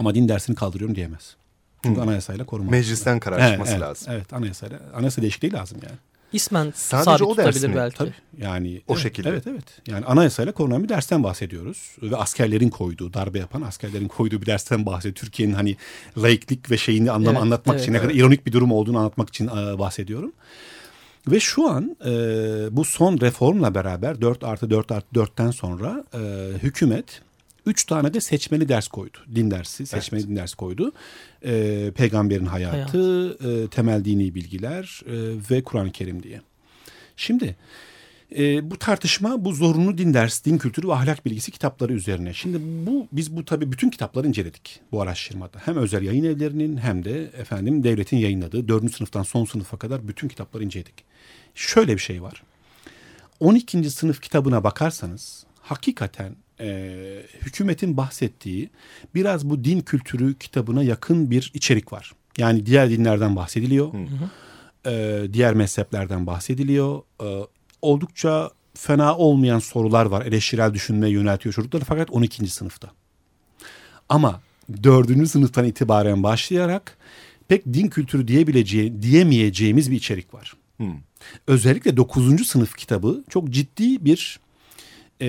Ama din dersini kaldırıyorum diyemez. Çünkü Hmm. anayasayla koruma. Meclisten karar çıkması evet, lazım. Evet anayasayla. Anayasa değişikliği lazım yani. İsmen Sadece sabit o tutabilir mi? belki. Tabii. Yani O evet, şekilde. Evet evet. Yani anayasayla korunan bir dersten bahsediyoruz ve askerlerin koyduğu, darbe yapan askerlerin koyduğu bir dersten bahsediyor. Türkiye'nin hani laiklik ve şeyini anlamı Evet, anlatmak evet, için ne kadar evet. ironik bir durum olduğunu anlatmak için e, bahsediyorum. Ve şu an e, bu son reformla beraber 4 artı 4 artı 4'ten sonra e, hükümet 3 tane de seçmeli ders koydu. Din dersi, seçmeli din dersi koydu. E, peygamberin hayatı, e, temel dini bilgiler e, ve Kur'an-ı Kerim diye. Şimdi e, bu tartışma bu zorunlu din dersi, din kültürü ve ahlak bilgisi kitapları üzerine. Şimdi bu biz bu tabii bütün kitapları inceledik bu araştırmada. Hem özel yayın evlerinin hem de efendim devletin yayınladığı 4. sınıftan son sınıfa kadar bütün kitapları inceledik. Şöyle bir şey var. 12. sınıf kitabına bakarsanız hakikaten e, hükümetin bahsettiği biraz bu din kültürü kitabına yakın bir içerik var. Yani diğer dinlerden bahsediliyor. E, diğer mezheplerden bahsediliyor. E, oldukça fena olmayan sorular var. Eleştirel düşünmeye yöneltiyor çocukları fakat 12. sınıfta. Ama 4. sınıftan itibaren başlayarak pek din kültürü diyebileceği, diyemeyeceğimiz bir içerik var. Hmm. Özellikle 9. sınıf kitabı çok ciddi bir e,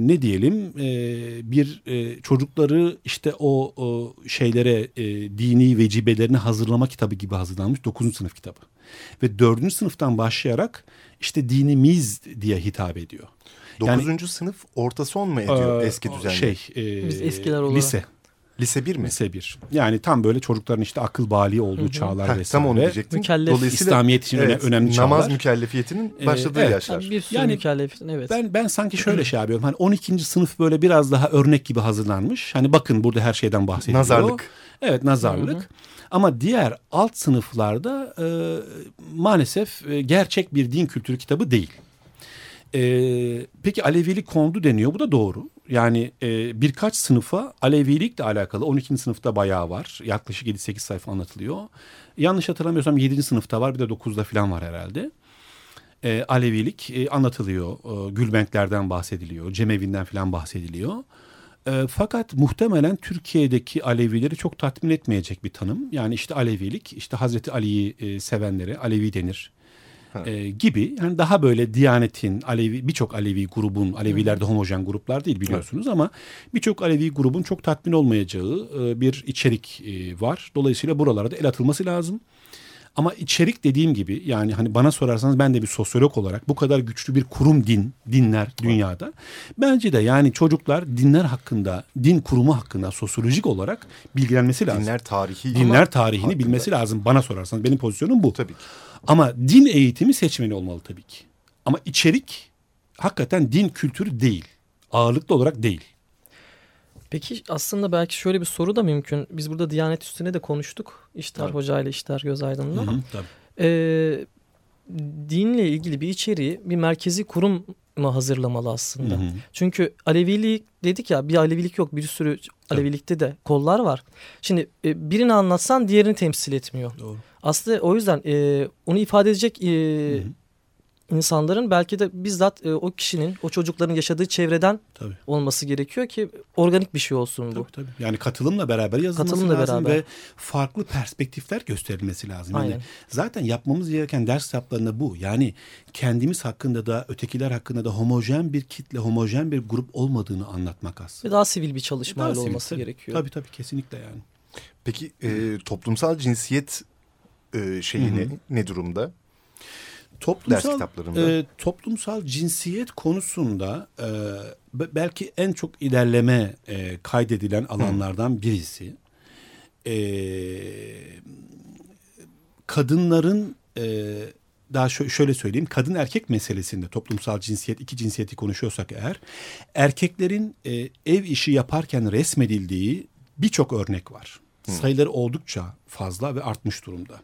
ne diyelim e, bir e, çocukları işte o, o şeylere e, dini vecibelerini hazırlama kitabı gibi hazırlanmış 9. sınıf kitabı. Ve 4. sınıftan başlayarak işte dinimiz diye hitap ediyor. 9. sınıf orta son mu ediyor Ee, eski düzenle? Şey, e, Biz eskiler olarak. Lise. Lise 1 mi? Lise 1. Yani tam böyle çocukların işte akıl bali olduğu Hı hı. çağlar Heh, vesaire. tam onu diyecektim. Mükellef. Dolayısıyla İslamiyet için öne- önemli Namaz çağlar. mükellefiyetinin Ee, başladığı evet. yaşlar. Yani bir sürü Yani mükellefin evet. Ben ben sanki şöyle şey yapıyorum. Hani 12. sınıf böyle biraz daha örnek gibi hazırlanmış. Hani bakın burada her şeyden bahsediliyor. Nazarlık. Evet nazarlık. Hı hı. Ama diğer alt sınıflarda e, maalesef e, gerçek bir din kültürü kitabı değil. E, peki Alevilik kondu deniyor. Bu da doğru. Yani e, birkaç sınıfa Alevilikle alakalı 12. sınıfta bayağı var. Yaklaşık 7-8 sayfa anlatılıyor. Yanlış hatırlamıyorsam 7. sınıfta var bir de 9'da falan var herhalde. E, Alevilik e, anlatılıyor. E, Gülbenklerden bahsediliyor. Cemevinden falan bahsediliyor. E, fakat muhtemelen Türkiye'deki Alevileri çok tatmin etmeyecek bir tanım. Yani işte Alevilik, işte Hazreti Ali'yi e, sevenlere Alevi denir. E, gibi yani daha böyle Diyanet'in Alevi birçok Alevi grubun Aleviler de homojen gruplar değil biliyorsunuz ama birçok Alevi grubun çok tatmin olmayacağı e, bir içerik e, var. Dolayısıyla buralara da el atılması lazım. Ama içerik dediğim gibi yani hani bana sorarsanız ben de bir sosyolog olarak bu kadar güçlü bir kurum din, dinler dünyada. Bence de yani çocuklar dinler hakkında, din kurumu hakkında sosyolojik olarak bilgilenmesi lazım. Dinler tarihi. Dinler tarihini hakkında. bilmesi lazım bana sorarsanız. Benim pozisyonum bu. Tabii ki. Ama din eğitimi seçmeli olmalı tabii ki. Ama içerik hakikaten din kültürü değil. Ağırlıklı olarak değil. Peki aslında belki şöyle bir soru da mümkün. Biz burada Diyanet üstüne de konuştuk. İştar Evet. Hoca ile İştar Gözaydın'la. Hı hı, tabii. Ee, dinle ilgili bir içeriği bir merkezi kurum mu hazırlamalı aslında? Hı hı. Çünkü Alevilik dedik ya bir Alevilik yok bir sürü Alevilikte de kollar var. Şimdi e, birini anlatsan diğerini temsil etmiyor. Doğru. Aslında o yüzden e, onu ifade edecek e, insanların belki de bizzat e, o kişinin, o çocukların yaşadığı çevreden Tabii. olması gerekiyor ki organik bir şey olsun bu. Tabii, tabii. Yani katılımla beraber yazılması Katılımla lazım beraber. ve farklı perspektifler gösterilmesi lazım. Yani Aynen. zaten yapmamız gereken ders kitaplarında bu. Yani kendimiz hakkında da ötekiler hakkında da homojen bir kitle, homojen bir grup olmadığını anlatmak aslında. Ve daha sivil bir çalışmayla Daha sivil, olması tabii. gerekiyor. Tabii tabii kesinlikle yani. Peki e, toplumsal cinsiyet e, şeyi ne durumda? Toplumsal, Ders kitaplarında. e, toplumsal cinsiyet konusunda e, be- belki en çok ilerleme e, kaydedilen alanlardan birisi. E, kadınların e, daha şö- şöyle söyleyeyim kadın erkek meselesinde toplumsal cinsiyet iki cinsiyeti konuşuyorsak eğer erkeklerin e, ev işi yaparken resmedildiği birçok örnek var. Sayıları oldukça fazla ve artmış durumda.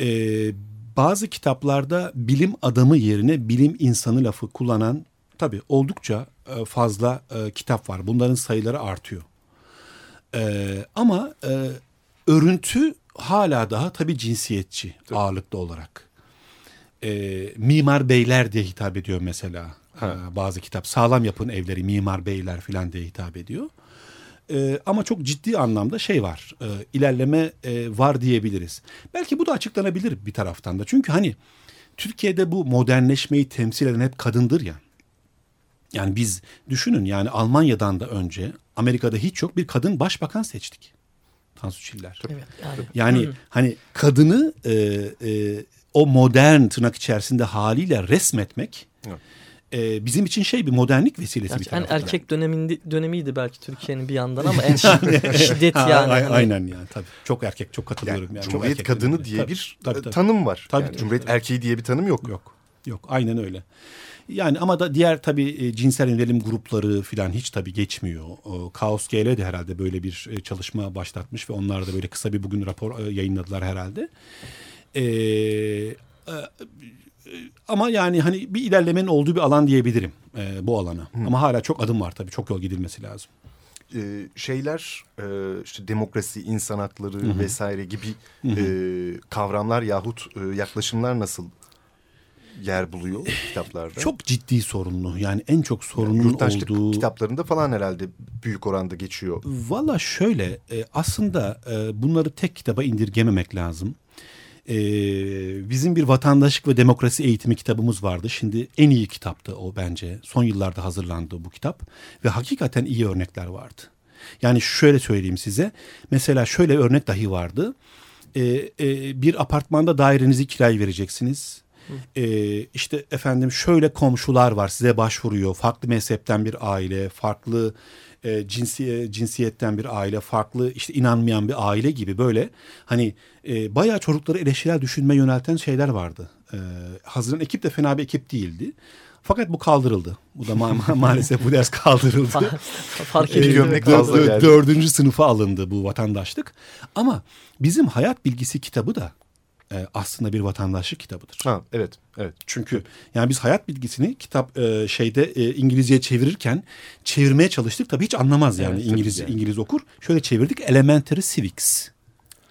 Ee, bazı kitaplarda bilim adamı yerine bilim insanı lafı kullanan tabii oldukça e, fazla e, kitap var. Bunların sayıları artıyor. Ee, ama e, örüntü hala daha tabii cinsiyetçi ağırlıklı olarak. Mimar beyler diye hitap ediyor mesela Ee, bazı kitap. Sağlam yapın evleri mimar beyler falan diye hitap ediyor. Ee, ama çok ciddi anlamda şey var. e, ilerleme e, var diyebiliriz. Belki bu da açıklanabilir bir taraftan da. Çünkü hani Türkiye'de bu modernleşmeyi temsil eden hep kadındır ya. Yani biz düşünün yani Almanya'dan da önce Amerika'da hiç yok bir kadın başbakan seçtik. Tansu Çiller. Evet, yani. Yani Hı. hani kadını e, e, o modern tırnak içerisinde haliyle resmetmek e, bizim için şey bir modernlik vesilesi bir Gerçi en taraftan. erkek döneminde, dönemiydi belki Türkiye'nin bir yandan ama en şiddet, Ha, yani. ay- Hani- Aynen yani tabii. Çok erkek çok katılıyorum. Yani, Çok Cumhuriyet kadını diye Tabii, bir tabii, tabii. tanım var. Tabii, Yani tabii, Cumhuriyet tabii. erkeği diye bir tanım yok. Yok. Yok aynen öyle. Yani ama da diğer tabii e, cinsel yönelim grupları filan hiç tabii geçmiyor. Kaos GL de herhalde böyle bir e, çalışma başlatmış ve onlar da böyle kısa bir bugün rapor e, yayınladılar herhalde. Ee, ama yani hani bir ilerlemenin olduğu bir alan diyebilirim e, bu alana. Ama hala çok adım var tabii. Çok yol gidilmesi lazım. e, şeyler e, işte demokrasi, insan hakları Hı hı. vesaire gibi Hı hı. e, kavramlar yahut e, yaklaşımlar nasıl yer buluyor kitaplarda? Çok ciddi sorunlu. Yani en çok Yani sorunun yurttaşlık olduğu kitaplarında falan herhalde büyük oranda geçiyor. Valla şöyle e, aslında e, bunları tek kitaba indirgememek lazım. E, bizim bir vatandaşlık ve demokrasi eğitimi kitabımız vardı. Şimdi en iyi kitaptı o bence. Son yıllarda hazırlandı bu kitap ve hakikaten iyi örnekler vardı. Yani şöyle söyleyeyim size. Mesela şöyle örnek dahi vardı. E, e, bir apartmanda dairenizi kiraya vereceksiniz. Ee, işte efendim şöyle komşular var size başvuruyor. Farklı mezhepten bir aile, farklı e, cinsi, cinsiyetten bir aile, farklı işte inanmayan bir aile gibi böyle hani e, bayağı çocukları eleştirel düşünme yönelten şeyler vardı. E, hazırlanan ekip de fena bir ekip değildi. Fakat bu kaldırıldı. Bu da ma- ma- maalesef bu ders kaldırıldı. Fark Ee, edildi. Gömlek dö- fazla dö- geldi. Dördüncü sınıfa alındı bu vatandaşlık. Ama bizim hayat bilgisi kitabı da e, aslında bir vatandaşlık kitabıdır. Ha, evet, evet. Çünkü yani biz hayat bilgisini kitap e, şeyde e, İngilizceye çevirirken çevirmeye çalıştık. Tabii hiç anlamaz yani Evet, İngiliz yani. İngiliz okur. Şöyle çevirdik Elementary Civics.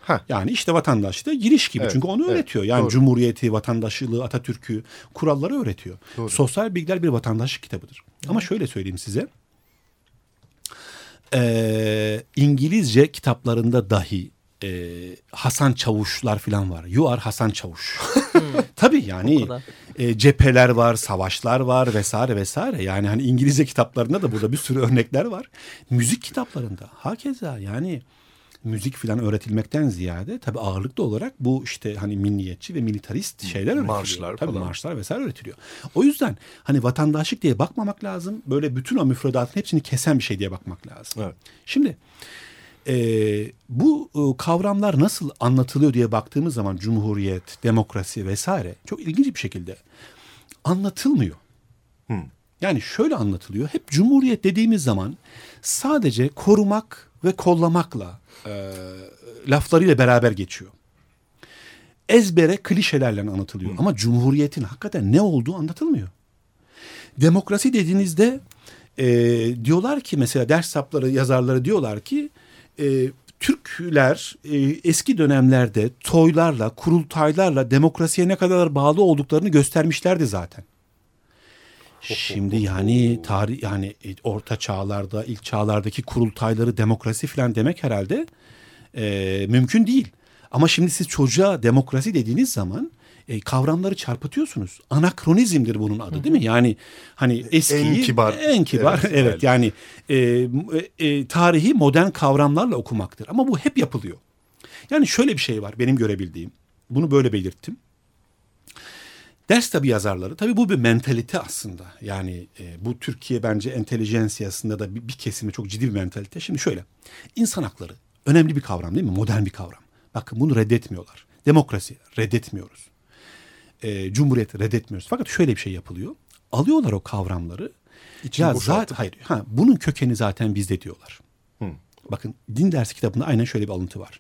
Ha. Yani işte vatandaşlığa giriş gibi. Evet, Çünkü onu evet, öğretiyor. Yani doğru. cumhuriyeti, vatandaşlığı, Atatürk'ü, kuralları öğretiyor. Doğru. Sosyal bilgiler bir vatandaşlık kitabıdır. Ama şöyle söyleyeyim size. Ee, İngilizce kitaplarında dahi e, Hasan Çavuşlar falan var. You are Hasan Çavuş. Tabii yani e, cepheler var, savaşlar var vesaire vesaire. Yani hani İngilizce kitaplarında da burada bir sürü örnekler var. Müzik kitaplarında hakeza yani müzik falan öğretilmekten ziyade tabii ağırlıklı olarak bu işte hani milliyetçi ve militarist şeyler öğretiliyor. Marşlar tabii falan. marşlar vesaire öğretiliyor. O yüzden hani vatandaşlık diye bakmamak lazım. Böyle bütün o müfredatın hepsini kesen bir şey diye bakmak lazım. Evet. Şimdi e, bu e, kavramlar nasıl anlatılıyor diye baktığımız zaman cumhuriyet, demokrasi vesaire çok ilginç bir şekilde anlatılmıyor. Hmm. Yani şöyle anlatılıyor. Hep cumhuriyet dediğimiz zaman sadece korumak ve kollamakla e, laflarıyla beraber geçiyor. Ezbere klişelerle anlatılıyor. Ama cumhuriyetin hakikaten ne olduğu anlatılmıyor. Demokrasi dediğinizde e, diyorlar ki mesela ders sapları yazarları diyorlar ki e, Türkler e, eski dönemlerde toylarla, kurultaylarla demokrasiye ne kadar bağlı olduklarını göstermişlerdi zaten. Şimdi yani tarih yani e, orta çağlarda, ilk çağlardaki kurultayları demokrasi falan demek herhalde e, mümkün değil. Ama şimdi siz çocuğa demokrasi dediğiniz zaman e, kavramları çarpıtıyorsunuz. Anakronizmdir bunun adı değil mi? Yani hani eskiyi En kibar. en kibar Evet, evet, yani e, e, e, tarihi modern kavramlarla okumaktır. Ama bu hep yapılıyor. Yani şöyle bir şey var benim görebildiğim. Bunu böyle belirttim. Ders tabi yazarları, tabi bu bir mentalite aslında. Yani e, bu Türkiye bence entelijensiyasında da bir, bir kesimi çok ciddi bir mentalite. Şimdi şöyle, insan hakları önemli bir kavram değil mi? Modern bir kavram. Bakın bunu reddetmiyorlar. Demokrasi reddetmiyoruz. E, cumhuriyet reddetmiyoruz. Fakat şöyle bir şey yapılıyor. Alıyorlar o kavramları. İçini ya zaten hayır. Ha, bunun kökeni zaten bizde diyorlar. Bakın din dersi kitabında aynen şöyle bir alıntı var.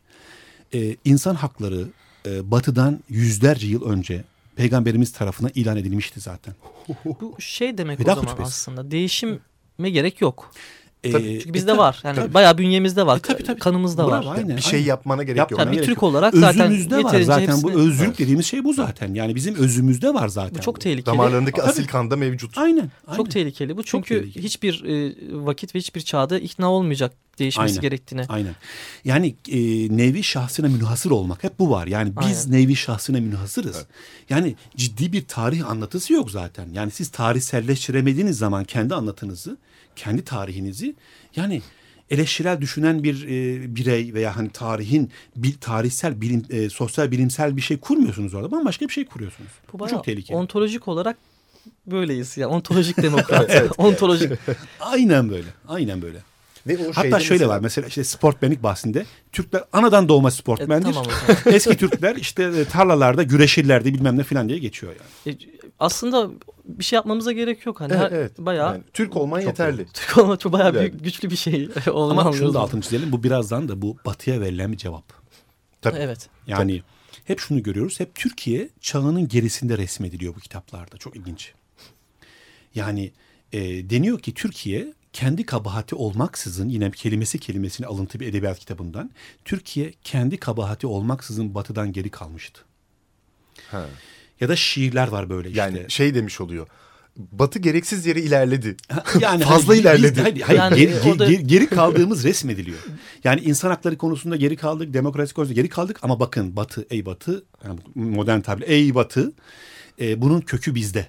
Ee, insan hakları e, batıdan yüzlerce yıl önce peygamberimiz tarafından ilan edilmişti zaten. Bu şey demek Veda o zaman hutbesi. aslında. Değişime gerek yok. Ee, Çünkü bizde e, var. Yani tabii. bayağı bünyemizde var. Kanımızda var. Bravo, aynen, Bir şey aynen. yapmana gerek yok. Tabii bir Türk yok. olarak zaten Özümüzde var zaten bu özgürlük Evet. dediğimiz şey bu zaten. Yani bizim özümüzde var zaten. Bu çok bu. tehlikeli. Damarlarındaki Tabii. asil kanda mevcut. Aynen. aynen. Çok tehlikeli bu. Çünkü tehlikeli. hiçbir e, vakit ve hiçbir çağda ikna olmayacak değişmesi Aynen. gerektiğine. Aynen. Yani e, nevi şahsına münhasır olmak hep bu var. Yani biz Aynen. nevi şahsına münhasırız. Yani ciddi bir tarih anlatısı yok zaten. Yani siz tarihselleştiremediğiniz zaman kendi anlatınızı, kendi tarihinizi yani eleştirel düşünen bir e, birey veya hani tarihin bil, tarihsel bilim e, sosyal bilimsel bir şey kurmuyorsunuz orada. Bambaşka bir şey kuruyorsunuz. Bu Bu bayağı çok tehlikeli. ontolojik olarak böyleyiz ya. Ontolojik demokrat. Ontolojik. Aynen böyle. Aynen böyle. Ve o Hatta şöyle mesela- var mesela işte sportmenlik bahsinde Türkler anadan doğma sportmendir. E, tamam. Eski Türkler işte e, tarlalarda güreşirlerdi bilmem ne filan diye geçiyor yani. E, aslında bir şey yapmamıza gerek yok. Hani Evet, evet. bayağı Yani Türk olman Çok yeterli. Türk olma çok bayağı büyük, güçlü bir şey olma Ama şunu da altını çizelim bu birazdan da bu batıya verilen bir cevap. Tabii. Evet. Yani hep şunu görüyoruz hep Türkiye çağının gerisinde resmediliyor bu kitaplarda çok ilginç. Yani e, deniyor ki Türkiye kendi kabahati olmaksızın yine kelimesi kelimesini alıntı bir edebiyat kitabından Türkiye kendi kabahati olmaksızın batıdan geri kalmıştı. Ha. Ya da şiirler var böyle işte. Yani şey demiş oluyor. Batı gereksiz yere ilerledi. Yani Fazla hani biz- ilerledi. hayır, hayır, Yani geri, o da- geri- geri kaldığımız resmediliyor. Yani insan hakları konusunda geri kaldık, demokrasi konusunda geri kaldık ama bakın Batı, ey Batı, yani modern tabirle ey Batı, e, bunun kökü bizde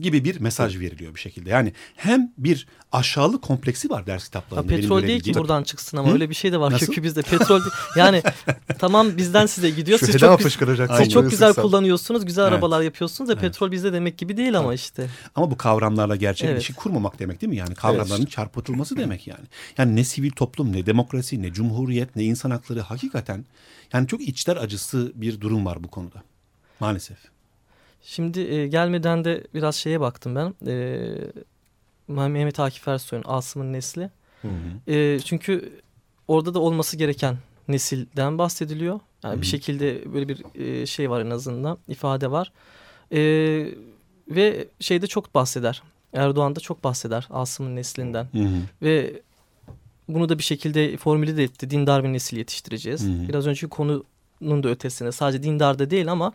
gibi bir mesaj veriliyor bir şekilde. Yani hem bir aşağılık kompleksi var ders Ha, kitaplarında. benim petrol değil ki buradan çıksın ama Hı? öyle bir şey de var. Nasıl? Kökü bizde petrol değil. Yani tamam bizden size gidiyor. Şu Siz çok, güz- fışkıracak. siz Aynen. çok güzel Isırsam. kullanıyorsunuz. Güzel Evet. arabalar yapıyorsunuz da petrol bizde demek gibi değil ama işte. Ama bu kavramlarla gerçek Evet. ilişki kurmamak demek değil mi? Yani kavramların çarpıtılması demek yani. Yani ne sivil toplum, ne demokrasi, ne cumhuriyet, ne insan hakları hakikaten yani çok içler acısı bir durum var bu konuda. Maalesef. Şimdi e, gelmeden de biraz şeye baktım ben. E, Mehmet Akif Ersoy'un Asım'ın nesli. E, çünkü orada da olması gereken nesilden bahsediliyor. Yani bir şekilde böyle bir e, şey var en azından ifade var. E, ve şeyde çok bahseder. Erdoğan da çok bahseder Asım'ın neslinden. Hı hı. Ve bunu da bir şekilde formüle de etti. Dindar bir nesil yetiştireceğiz. Hı hı. Biraz önceki konunun da ötesine sadece dindar da değil ama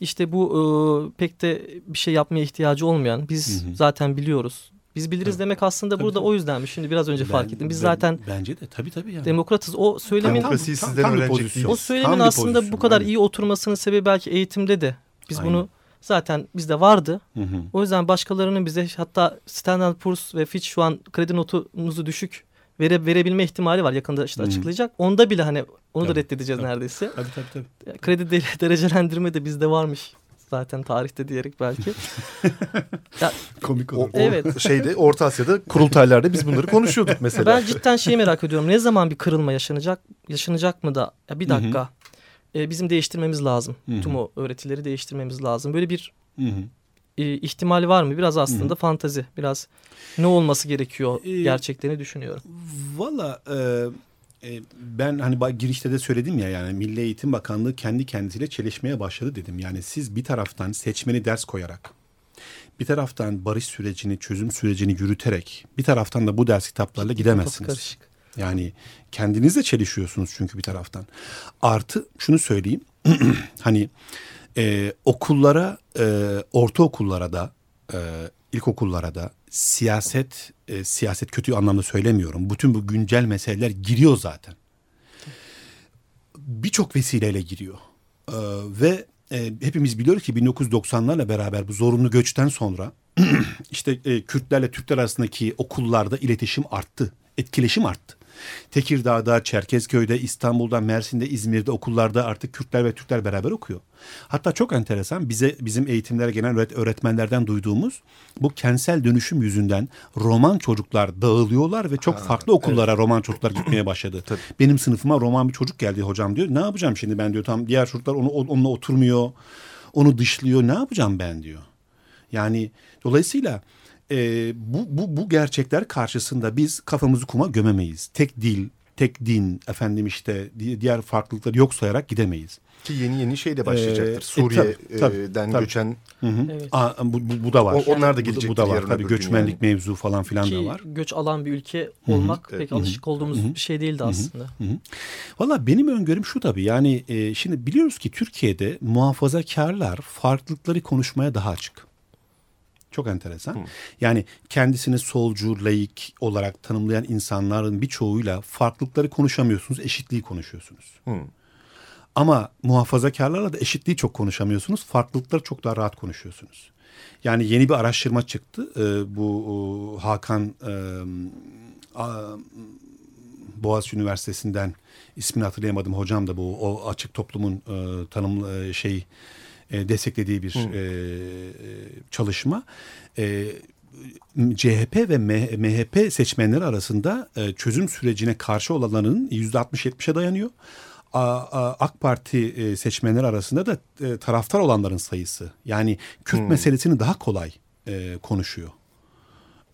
işte bu e, pek de bir şey yapmaya ihtiyacı olmayan biz Hı hı. zaten biliyoruz. Biz biliriz demek aslında Tabii, burada tabii. o yüzdenmiş. Şimdi biraz önce fark Ben- ettim. Biz ben- zaten bence de tabii tabii yani. demokratız. O söylemin Demokrasiyi Tam- sizden tam bir öğrenecek pozisyon. o Tam söylemin bir aslında pozisyon, bu kadar aynen. iyi oturmasının sebebi belki eğitimde de. Biz Aynen. bunu zaten bizde vardı. Hı hı. O yüzden başkalarının bize hatta Standard Poor's ve Fitch şu an kredi notumuzu düşük vere, verebilme ihtimali var. Yakında işte Hı hı. açıklayacak. Onda bile hani onu da Tabii, reddedeceğiz tabii. neredeyse. Tabii tabii tabii. Kredi de, derecelendirme de bizde varmış zaten tarihte diyerek belki. ya, Komik O, olur. o Evet. şeyde Orta Asya'da kurultaylarda biz bunları konuşuyorduk mesela. ben cidden şeyi merak ediyorum. Ne zaman bir kırılma yaşanacak? Yaşanacak mı da? Ya bir Hı hı. dakika. e, bizim değiştirmemiz lazım. Hı hı. Tüm o öğretileri değiştirmemiz lazım. Böyle bir Hı hı. E, ihtimali var mı? Biraz aslında fantazi. Biraz ne olması gerekiyor Ee, gerçeklerini düşünüyorum. Valla e, e, ben hani girişte de söyledim ya yani Milli Eğitim Bakanlığı kendi kendisiyle çelişmeye başladı dedim. Yani siz bir taraftan seçmeni ders koyarak bir taraftan barış sürecini, çözüm sürecini yürüterek bir taraftan da bu ders kitaplarla Kafası gidemezsiniz. karışık. Yani kendinizle çelişiyorsunuz çünkü bir taraftan. Artı şunu söyleyeyim. hani e, okullara, e, ortaokullara da, e, ilkokullara da siyaset, e, siyaset kötü anlamda söylemiyorum. Bütün bu güncel meseleler giriyor zaten. Birçok vesileyle giriyor. E, ve e, hepimiz biliyoruz ki 1990'larla beraber bu zorunlu göçten sonra işte e, Kürtlerle Türkler arasındaki okullarda iletişim arttı, etkileşim arttı. Tekirdağ'da, Çerkezköy'de, İstanbul'da, Mersin'de, İzmir'de okullarda artık Kürtler ve Türkler beraber okuyor. Hatta çok enteresan bize bizim eğitimlere gelen öğretmenlerden duyduğumuz bu kentsel dönüşüm yüzünden roman çocuklar dağılıyorlar ve çok ha, farklı okullara evet. roman çocuklar gitmeye başladı. Tabii. Benim sınıfıma roman bir çocuk geldi hocam diyor. Ne yapacağım şimdi ben diyor tam diğer çocuklar onu onunla oturmuyor. Onu dışlıyor. Ne yapacağım ben diyor. Yani dolayısıyla e, bu, bu, bu gerçekler karşısında biz kafamızı kuma gömemeyiz. Tek dil, tek din, efendim işte diğer farklılıkları yok sayarak gidemeyiz. Ki yeni yeni şey de başlayacaktır. Ee, Suriye'den e, tabii, göçen. Hı hı. Evet. Aa, bu, bu, bu da var. O, onlar da gelecektir. Bu, bu da var. Tabii göçmenlik yani. mevzu falan filan Ki, da var. göç alan bir ülke olmak hı hı. pek hı hı. alışık olduğumuz hı hı. bir şey değildi hı hı. aslında. Hı hı. Valla benim öngörüm şu tabii. Yani e, şimdi biliyoruz ki Türkiye'de muhafazakarlar farklılıkları konuşmaya daha açık. Çok enteresan. Hı. Yani kendisini solcu, laik olarak tanımlayan insanların birçoğuyla farklılıkları konuşamıyorsunuz, eşitliği konuşuyorsunuz. Hı. Ama muhafazakarlarla da eşitliği çok konuşamıyorsunuz, farklılıkları çok daha rahat konuşuyorsunuz. Yani yeni bir araştırma çıktı. Ee, bu Hakan e, Boğaziçi Üniversitesi'nden ismini hatırlayamadım hocam da bu o açık toplumun e, tanım e, şey e, desteklediği bir e, çalışma. E, CHP ve MHP seçmenleri arasında e, çözüm sürecine karşı olanların yüzde 60-70'e dayanıyor. AK Parti e, seçmenleri arasında da e, taraftar olanların sayısı yani Kürt hmm. meselesini daha kolay e, konuşuyor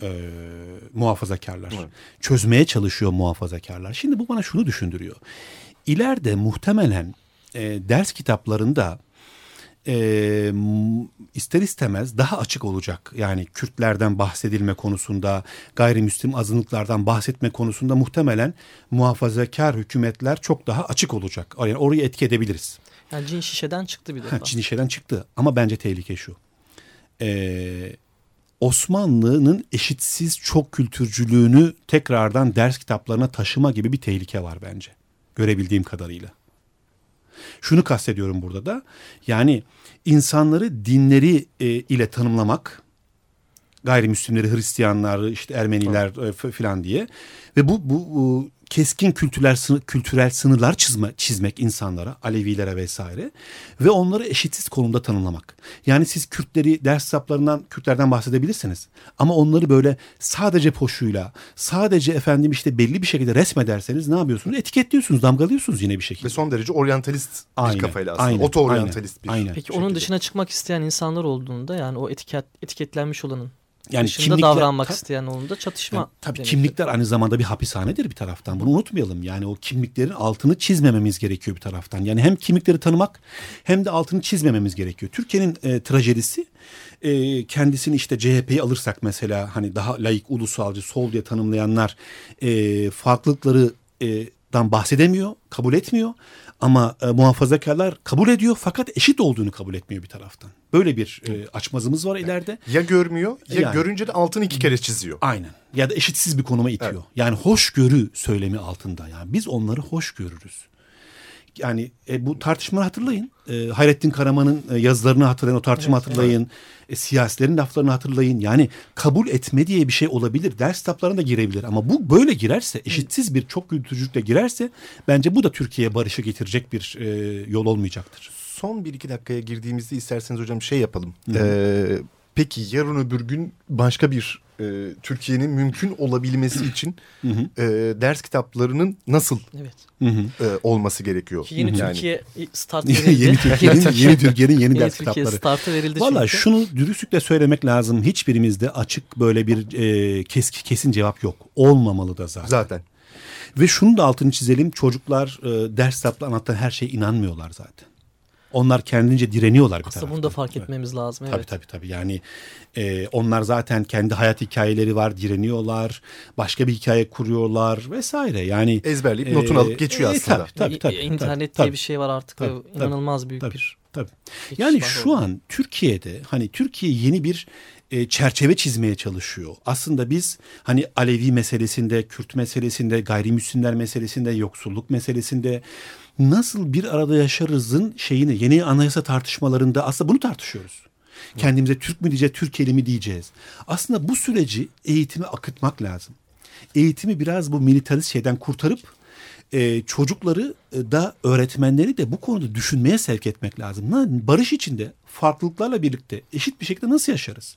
e, muhafazakarlar. Evet. Çözmeye çalışıyor muhafazakarlar. Şimdi bu bana şunu düşündürüyor. İleride muhtemelen e, ders kitaplarında e, ister istemez daha açık olacak. Yani Kürtlerden bahsedilme konusunda, gayrimüslim azınlıklardan bahsetme konusunda muhtemelen muhafazakar hükümetler çok daha açık olacak. Yani orayı etki edebiliriz. Yani cin şişeden çıktı bir defa. Ha, cin şişeden çıktı ama bence tehlike şu. Ee, Osmanlı'nın eşitsiz çok kültürcülüğünü tekrardan ders kitaplarına taşıma gibi bir tehlike var bence. Görebildiğim kadarıyla. Şunu kastediyorum burada da. Yani insanları dinleri e, ile tanımlamak gayrimüslimleri, Hristiyanları, işte Ermeniler e, filan diye ve bu, bu keskin kültürel kültürel sınırlar çizme, çizmek insanlara, Alevilere vesaire ve onları eşitsiz konumda tanımlamak. Yani siz Kürtleri ders kitaplarından Kürtlerden bahsedebilirsiniz ama onları böyle sadece poşuyla, sadece efendim işte belli bir şekilde resmederseniz ne yapıyorsunuz? Etiketliyorsunuz, damgalıyorsunuz yine bir şekilde. Ve son derece oryantalist aynen, bir kafayla aslında. Aynen, Oto-oryantalist bir aynen. Peki şekilde. onun dışına çıkmak isteyen insanlar olduğunda yani o etiket etiketlenmiş olanın yani dışında kimlikler, davranmak ta, isteyen olunda çatışma. Yani, tabii demektir. kimlikler aynı zamanda bir hapishanedir bir taraftan. Bunu unutmayalım. Yani o kimliklerin altını çizmememiz gerekiyor bir taraftan. Yani hem kimlikleri tanımak hem de altını çizmememiz gerekiyor. Türkiye'nin e, trajedisi e, kendisini işte CHP'yi alırsak mesela hani daha layık ulusalcı sol diye tanımlayanlar e, farklılıkları e, dan bahsedemiyor, kabul etmiyor. Ama e, muhafazakarlar kabul ediyor fakat eşit olduğunu kabul etmiyor bir taraftan. Böyle bir e, açmazımız var ileride. Ya görmüyor ya yani, görünce de altını iki kere çiziyor. Aynen. Ya da eşitsiz bir konuma itiyor. Evet. Yani hoşgörü söylemi altında. Yani biz onları hoş görürüz. Yani e, bu tartışmaları hatırlayın. E, Hayrettin Karaman'ın e, yazılarını hatırlayın, o tartışma evet, hatırlayın. Evet. E, siyasilerin laflarını hatırlayın. Yani kabul etme diye bir şey olabilir. Ders kitaplarına da girebilir. Ama bu böyle girerse, eşitsiz bir çok kültürcülükle girerse bence bu da Türkiye'ye barışı getirecek bir e, yol olmayacaktır. Son bir iki dakikaya girdiğimizde isterseniz hocam şey yapalım. Ee, peki yarın öbür gün başka bir e, Türkiye'nin mümkün olabilmesi için e, ders kitaplarının nasıl evet. e, olması gerekiyor. Ki yeni yani. Türkiye start verildi. yeni Türkiye'nin yeni Türkiye'nin yeni, yeni ders Türkiye kitapları. startı verildi Valla çünkü. şunu dürüstlükle söylemek lazım. Hiçbirimizde açık böyle bir e, kes, kesin cevap yok. Olmamalı da zaten. Zaten. Ve şunu da altını çizelim. Çocuklar e, ders kitapla anlatan her şeye inanmıyorlar zaten. Onlar kendince direniyorlar bir Aslında taraftan. bunu da fark etmemiz lazım. Tabii Evet. tabii tabii. Yani e, onlar zaten kendi hayat hikayeleri var, direniyorlar. Başka bir hikaye kuruyorlar vesaire. Yani Ezberleyip notunu alıp geçiyor aslında. Tabii tabii tabii. İnternet tabii, diye bir şey var artık tabii, tabii, inanılmaz büyük tabii, bir Tabii. geçiş Yani şu orada. an Türkiye'de hani Türkiye yeni bir e, çerçeve çizmeye çalışıyor. Aslında biz hani Alevi meselesinde, Kürt meselesinde, gayrimüslimler meselesinde, yoksulluk meselesinde nasıl bir arada yaşarızın şeyini yeni anayasa tartışmalarında aslında bunu tartışıyoruz. Kendimize Türk mü diyeceğiz, Türkiye'li mi diyeceğiz. Aslında bu süreci eğitime akıtmak lazım. Eğitimi biraz bu militarist şeyden kurtarıp e, çocukları e, da öğretmenleri de bu konuda düşünmeye sevk etmek lazım. Barış içinde farklılıklarla birlikte eşit bir şekilde nasıl yaşarız?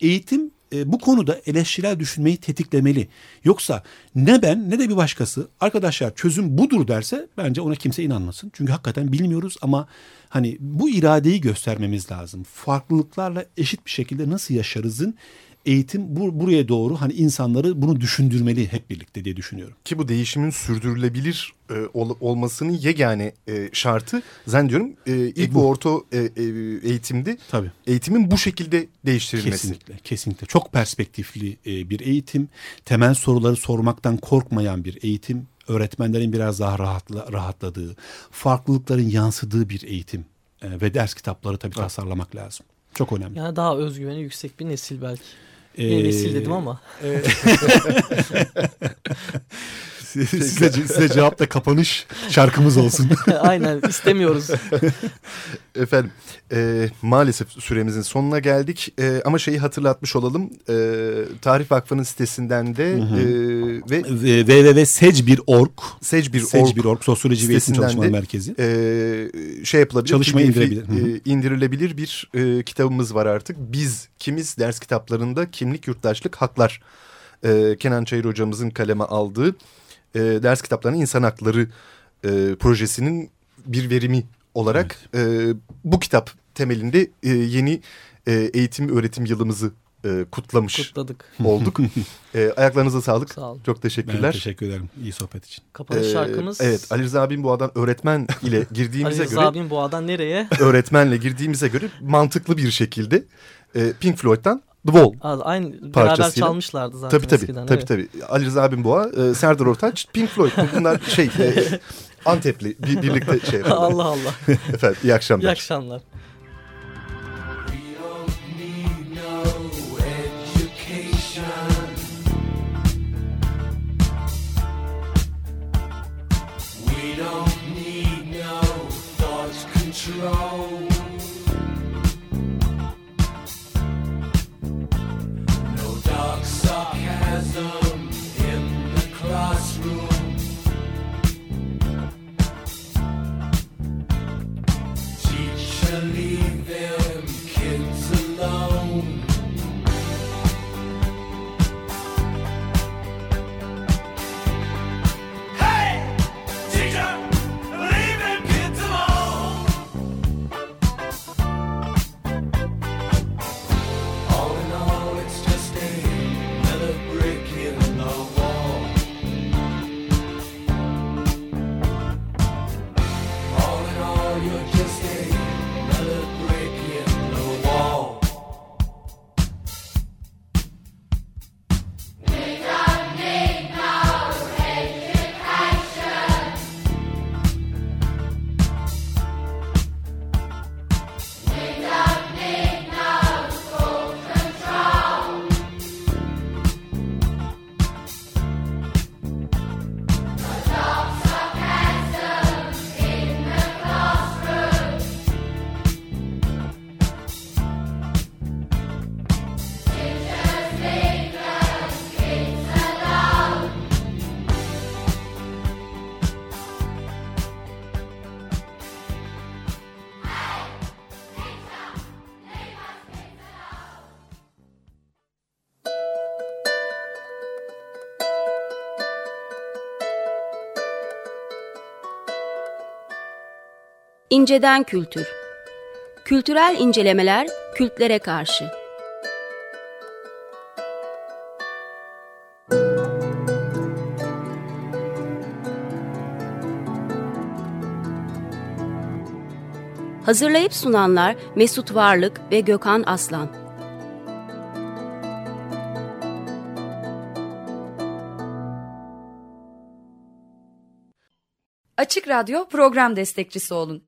Eğitim e, bu konuda eleştirel düşünmeyi tetiklemeli. Yoksa ne ben ne de bir başkası arkadaşlar çözüm budur derse bence ona kimse inanmasın. Çünkü hakikaten bilmiyoruz ama hani bu iradeyi göstermemiz lazım. Farklılıklarla eşit bir şekilde nasıl yaşarızın eğitim bu, buraya doğru hani insanları bunu düşündürmeli hep birlikte diye düşünüyorum. Ki bu değişimin sürdürülebilir e, ol- olmasının yegane e, şartı zannediyorum e, ilk bu orta e, e, eğitimde Tabii. eğitimin bu şekilde değiştirilmesi. Kesinlikle, kesinlikle. Çok perspektifli e, bir eğitim, temel soruları sormaktan korkmayan bir eğitim, öğretmenlerin biraz daha rahatla, rahatladığı, farklılıkların yansıdığı bir eğitim E, ve ders kitapları tabii tasarlamak lazım. Çok önemli. Yani daha özgüveni yüksek bir nesil belki. Ee, Yine nesil dedim ama. e- size, size cevap da kapanış şarkımız olsun. Aynen istemiyoruz. Efendim e, maalesef süremizin sonuna geldik E, ama şeyi hatırlatmış olalım e, Tarih Vakfı'nın sitesinden de Hı hı. e, ve www.secbir.org Secbir.org Secbir.org Sosyoloji ve Eğitim Çalışmaları Merkezi. e, şey yapılabilir. Çalışma hı. e, indirilebilir bir e, kitabımız var artık. Biz kimiz ders kitaplarında kimlik yurttaşlık haklar. E, Kenan Çayır hocamızın kaleme aldığı e, ders kitaplarının insan hakları e, projesinin bir verimi olarak e, bu kitap temelinde e, yeni e, eğitim öğretim yılımızı e, kutlamış Kutladık. olduk. e, ayaklarınıza sağlık. Sağ olun. Çok teşekkürler. Ben teşekkür ederim. İyi sohbet için. Kapanış Ee, şarkımız. Evet Ali Rıza Binboğa'dan öğretmen ile girdiğimize Ali göre Rıza Binboğa'dan nereye? öğretmenle girdiğimize göre mantıklı bir şekilde e, Pink Floyd'dan The Wall Aa, Aynı beraber çalmışlardı zaten tabii, tabii, eskiden. Tabii evet. tabii. Ali Rıza Binboğa, e, Serdar Ortaç, Pink Floyd. Bunlar şey e, Antepli bir, birlikte şey. yapıyorlar. Allah Allah. Efendim iyi akşamlar. İyi akşamlar. We İnceden kültür. Kültürel incelemeler kültlere karşı. Hazırlayıp sunanlar Mesut Varlık ve Gökhan Aslan. Açık Radyo program destekçisi olun.